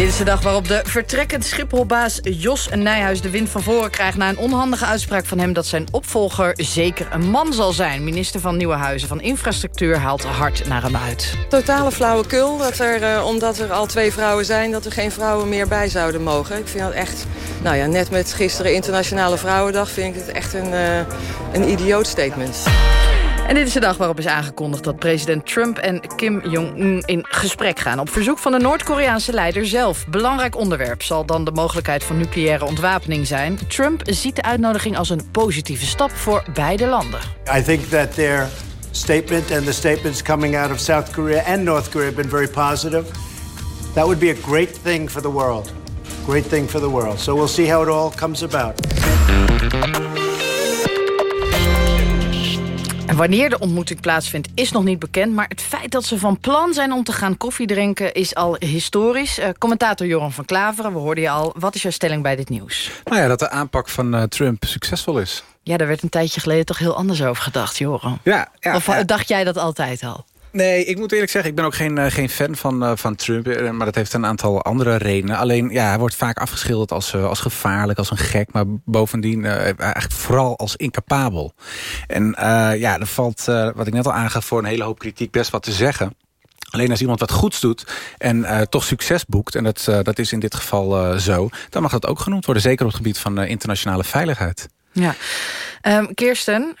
Speaker 20: Dit is de dag waarop de vertrekkend Schipholbaas Jos Nijhuis de wind van voren krijgt... na een onhandige uitspraak van hem dat zijn opvolger zeker een man zal zijn. Minister van Nieuwenhuizen van Infrastructuur haalt hard naar hem uit.
Speaker 29: Totale flauwekul, dat er, uh, omdat er al twee vrouwen zijn... dat er geen vrouwen meer bij zouden mogen. Ik vind dat echt, nou ja, net met gisteren Internationale Vrouwendag... vind ik het echt een, uh, een idioot statement.
Speaker 20: En dit is de dag waarop is aangekondigd dat president Trump en Kim Jong-un in gesprek gaan. Op verzoek van de Noord-Koreaanse leider zelf. Belangrijk onderwerp zal dan de mogelijkheid van nucleaire ontwapening zijn. Trump ziet de uitnodiging als een positieve stap voor beide landen.
Speaker 30: I think that their statement and the statements coming out of South Korea and North Korea have been very positive. That would be a great thing for the world. Great thing for the world. So we'll see how it all comes about.
Speaker 20: Wanneer de ontmoeting plaatsvindt is nog niet bekend... maar het feit dat ze van plan zijn om te gaan koffie drinken is al historisch. Uh, commentator Joran van Klaveren, we hoorden je al. Wat is jouw stelling bij dit nieuws?
Speaker 21: Nou ja, dat de aanpak van uh, Trump succesvol is.
Speaker 20: Ja, daar werd een tijdje geleden toch heel anders over gedacht, Joran.
Speaker 21: Ja, ja,
Speaker 20: of
Speaker 21: ja.
Speaker 20: dacht jij dat altijd al?
Speaker 21: Nee, ik moet eerlijk zeggen, ik ben ook geen, uh, geen fan van, uh, van Trump. Uh, maar dat heeft een aantal andere redenen. Alleen, ja, hij wordt vaak afgeschilderd als, als gevaarlijk, als een gek. Maar bovendien eigenlijk vooral als incapabel. En ja, er valt, wat ik net al aangaf, voor een hele hoop kritiek best wat te zeggen. Alleen als iemand wat goeds doet en toch succes boekt... en dat, dat is in dit geval zo... dan mag dat ook genoemd worden. Zeker op het gebied van internationale veiligheid.
Speaker 20: Ja. Um, Kirsten,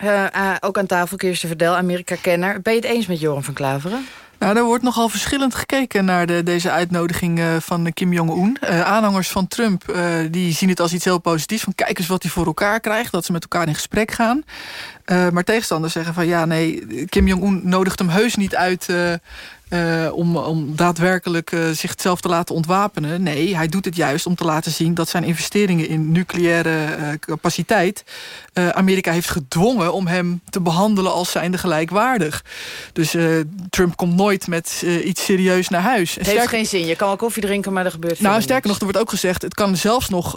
Speaker 20: ook aan tafel, Kirsten Verdel, Amerika-kenner. Ben je het eens met Joram van Klaveren?
Speaker 25: Nou, er wordt nogal verschillend gekeken naar de, deze uitnodiging uh, van Kim Jong-un. Uh, aanhangers van Trump die zien het als iets heel positiefs. Van kijk eens wat hij voor elkaar krijgt. Dat ze met elkaar in gesprek gaan. maar tegenstanders zeggen van ja, nee, Kim Jong-un nodigt hem heus niet uit... Uh, om, om daadwerkelijk uh, zichzelf te laten ontwapenen. Nee, hij doet het juist om te laten zien dat zijn investeringen in nucleaire uh, capaciteit... Amerika heeft gedwongen om hem te behandelen als zijnde gelijkwaardig. Dus Trump komt nooit met iets serieus naar huis.
Speaker 20: Het heeft geen zin, je kan wel koffie drinken, maar er gebeurt
Speaker 25: Nou, sterker nog, er wordt ook gezegd... het kan zelfs nog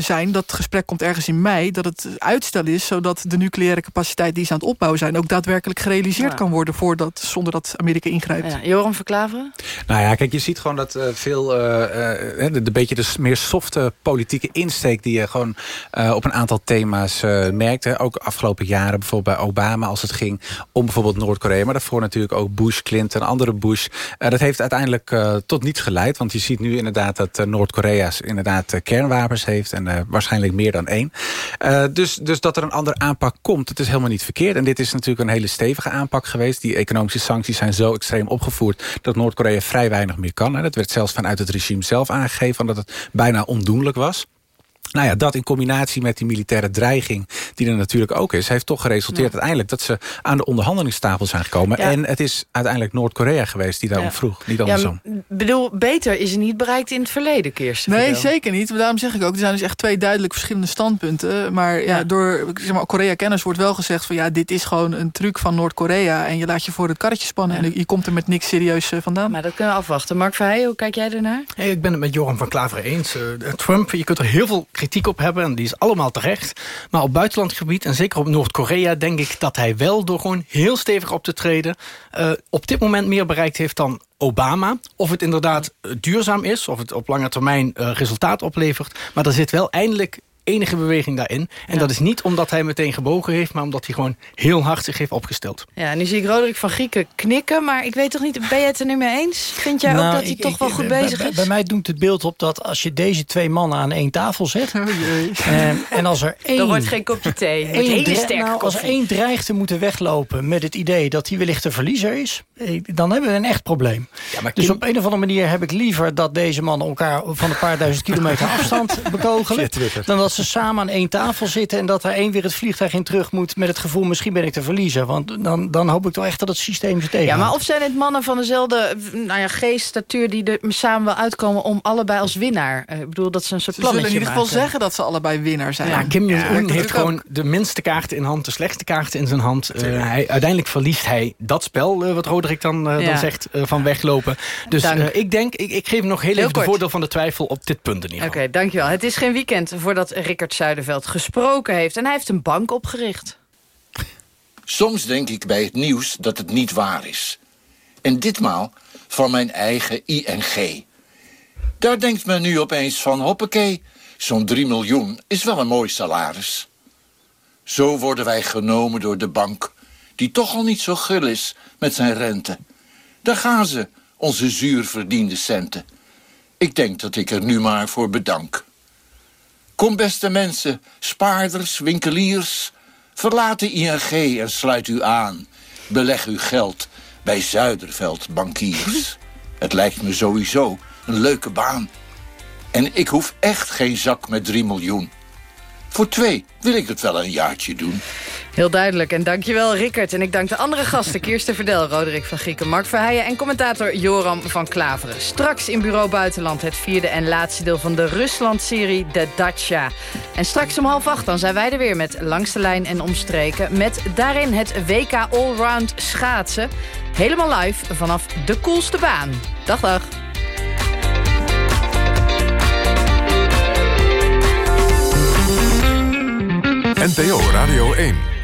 Speaker 25: zijn, dat het gesprek komt ergens in mei... dat het uitstel is, zodat de nucleaire capaciteit die ze aan het opbouwen zijn... ook daadwerkelijk gerealiseerd ja. kan worden voordat, zonder dat Amerika ingrijpt.
Speaker 20: Ja. Joram Verklaveren?
Speaker 21: Nou ja, kijk, je ziet gewoon dat uh, veel... Uh, de, beetje de meer softe politieke insteek... die je gewoon op een aantal thema's merkt. Hè. Ook afgelopen jaren, bijvoorbeeld bij Obama... als het ging om bijvoorbeeld Noord-Korea... maar daarvoor natuurlijk ook Bush, Clinton, andere Bush. dat heeft uiteindelijk tot niets geleid. Want je ziet nu inderdaad dat Noord-Korea... inderdaad kernwapens heeft en waarschijnlijk meer dan één. dus, dus dat er een andere aanpak komt, het is helemaal niet verkeerd. En dit is natuurlijk een hele stevige aanpak geweest. Die economische sancties zijn zo extreem opgevoerd dat Noord-Korea vrij weinig meer kan. Dat werd zelfs vanuit het regime zelf aangegeven... dat het bijna ondoenlijk was. Nou ja, dat in combinatie met die militaire dreiging... die er natuurlijk ook is... heeft toch geresulteerd ja. uiteindelijk... dat ze aan de onderhandelingstafel zijn gekomen. Ja. En het is uiteindelijk Noord-Korea geweest die daarom ja. vroeg. Niet andersom.
Speaker 20: Ja, bedoel, beter is er niet bereikt in het verleden, Kirsten.
Speaker 25: Nee, zeker niet. Maar daarom zeg ik ook... er zijn dus echt twee duidelijk verschillende standpunten. Maar ja, door zeg maar, Korea-kenners wordt wel gezegd... van ja, dit is gewoon een truc van Noord-Korea... en je laat je voor het karretje spannen... en je komt er met niks serieus vandaan.
Speaker 20: Maar dat kunnen we afwachten. Mark Verheijen, hoe kijk jij ernaar?
Speaker 24: Hey, ik ben het met Joram van Klaveren eens. Uh, Trump, je kunt er heel veel kritiek op hebben... en die is allemaal terecht. Maar op buitenlands gebied en zeker op Noord-Korea... denk ik dat hij wel door gewoon heel stevig op te treden... Uh, op dit moment meer bereikt heeft dan Obama. Of het inderdaad duurzaam is, of het op lange termijn uh, resultaat oplevert. Maar er zit wel eindelijk enige beweging daarin. En dat is niet omdat hij meteen gebogen heeft... maar omdat hij gewoon heel hard zich heeft opgesteld.
Speaker 20: Ja, nu zie ik Roderick van Grieken knikken... maar ik weet toch niet, ben je het er nu mee eens? Vind jij ook
Speaker 23: Nou,
Speaker 20: dat hij
Speaker 23: ik-
Speaker 20: toch
Speaker 23: ik-
Speaker 20: wel goed bezig
Speaker 23: bij-
Speaker 20: is?
Speaker 23: Bij mij doet het beeld op dat als je deze twee mannen aan één tafel zet... en, en als er één...
Speaker 20: Dan wordt geen kopje thee.
Speaker 23: Één
Speaker 20: hele
Speaker 23: nou, als er één dreigt te moeten weglopen met het idee dat hij wellicht de verliezer is... eh, dan hebben we een echt probleem. dus
Speaker 24: Kim-
Speaker 23: op een of andere manier heb ik liever dat deze mannen elkaar van een paar duizend kilometer afstand bekogelen... Dan dat ze samen aan één tafel zitten en dat er één weer het vliegtuig in terug moet... met het gevoel misschien ben ik de verliezer. Want dan, dan hoop ik toch echt dat het systeem ze tegen.
Speaker 20: Ja, maar of zijn het mannen van dezelfde nou ja, geest, statuur... die er samen wel uitkomen om allebei als winnaar... eh, ik bedoel, dat ze een soort
Speaker 25: Ze zullen in ieder geval
Speaker 20: maken.
Speaker 25: zeggen dat ze allebei winnaar zijn.
Speaker 24: Ja, Kim Jong-un heeft
Speaker 25: ook.
Speaker 24: gewoon de minste kaarten in hand, de slechtste kaarten in zijn hand. Eh, hij, uiteindelijk verliest hij dat spel, eh, wat Roderick dan,
Speaker 20: Ja.
Speaker 24: dan zegt, van weglopen. Dus ik denk, ik, ik geef hem nog heel,
Speaker 20: Heel
Speaker 24: even
Speaker 20: kort.
Speaker 24: de voordeel van de twijfel op dit punt in ieder
Speaker 20: Oké,
Speaker 24: geval.
Speaker 20: dankjewel. Het is geen weekend voordat Rickert Zuiderveld gesproken heeft. En hij heeft een bank opgericht.
Speaker 31: Soms denk ik bij het nieuws dat het niet waar is. En ditmaal van mijn eigen ING. Daar denkt men nu opeens van, hoppakee, zo'n 3 miljoen is wel een mooi salaris. Zo worden wij genomen door de bank, die toch al niet zo gul is met zijn rente. Daar gaan ze, onze zuur verdiende centen. Ik denk dat ik er nu maar voor bedank. Kom beste mensen, spaarders, winkeliers, verlaat de ING en sluit u aan. Beleg uw geld bij Zuiderveld Bankiers. Het lijkt me sowieso een leuke baan. En ik hoef echt geen zak met 3 miljoen. Voor twee wil ik het wel een jaartje doen.
Speaker 20: Heel duidelijk. En dankjewel Rickert. En ik dank de andere gasten. Kirsten Verdel, Roderick van Grieken, Mark Verheijen... en commentator Joram van Klaveren. Straks in Bureau Buitenland het vierde en laatste deel van de Rusland-serie De Dacia. En straks om half acht dan zijn wij er weer met Langs de Lijn en Omstreken... met daarin het WK Allround schaatsen. Helemaal live vanaf de coolste baan. Dag, dag.
Speaker 1: NPO Radio 1.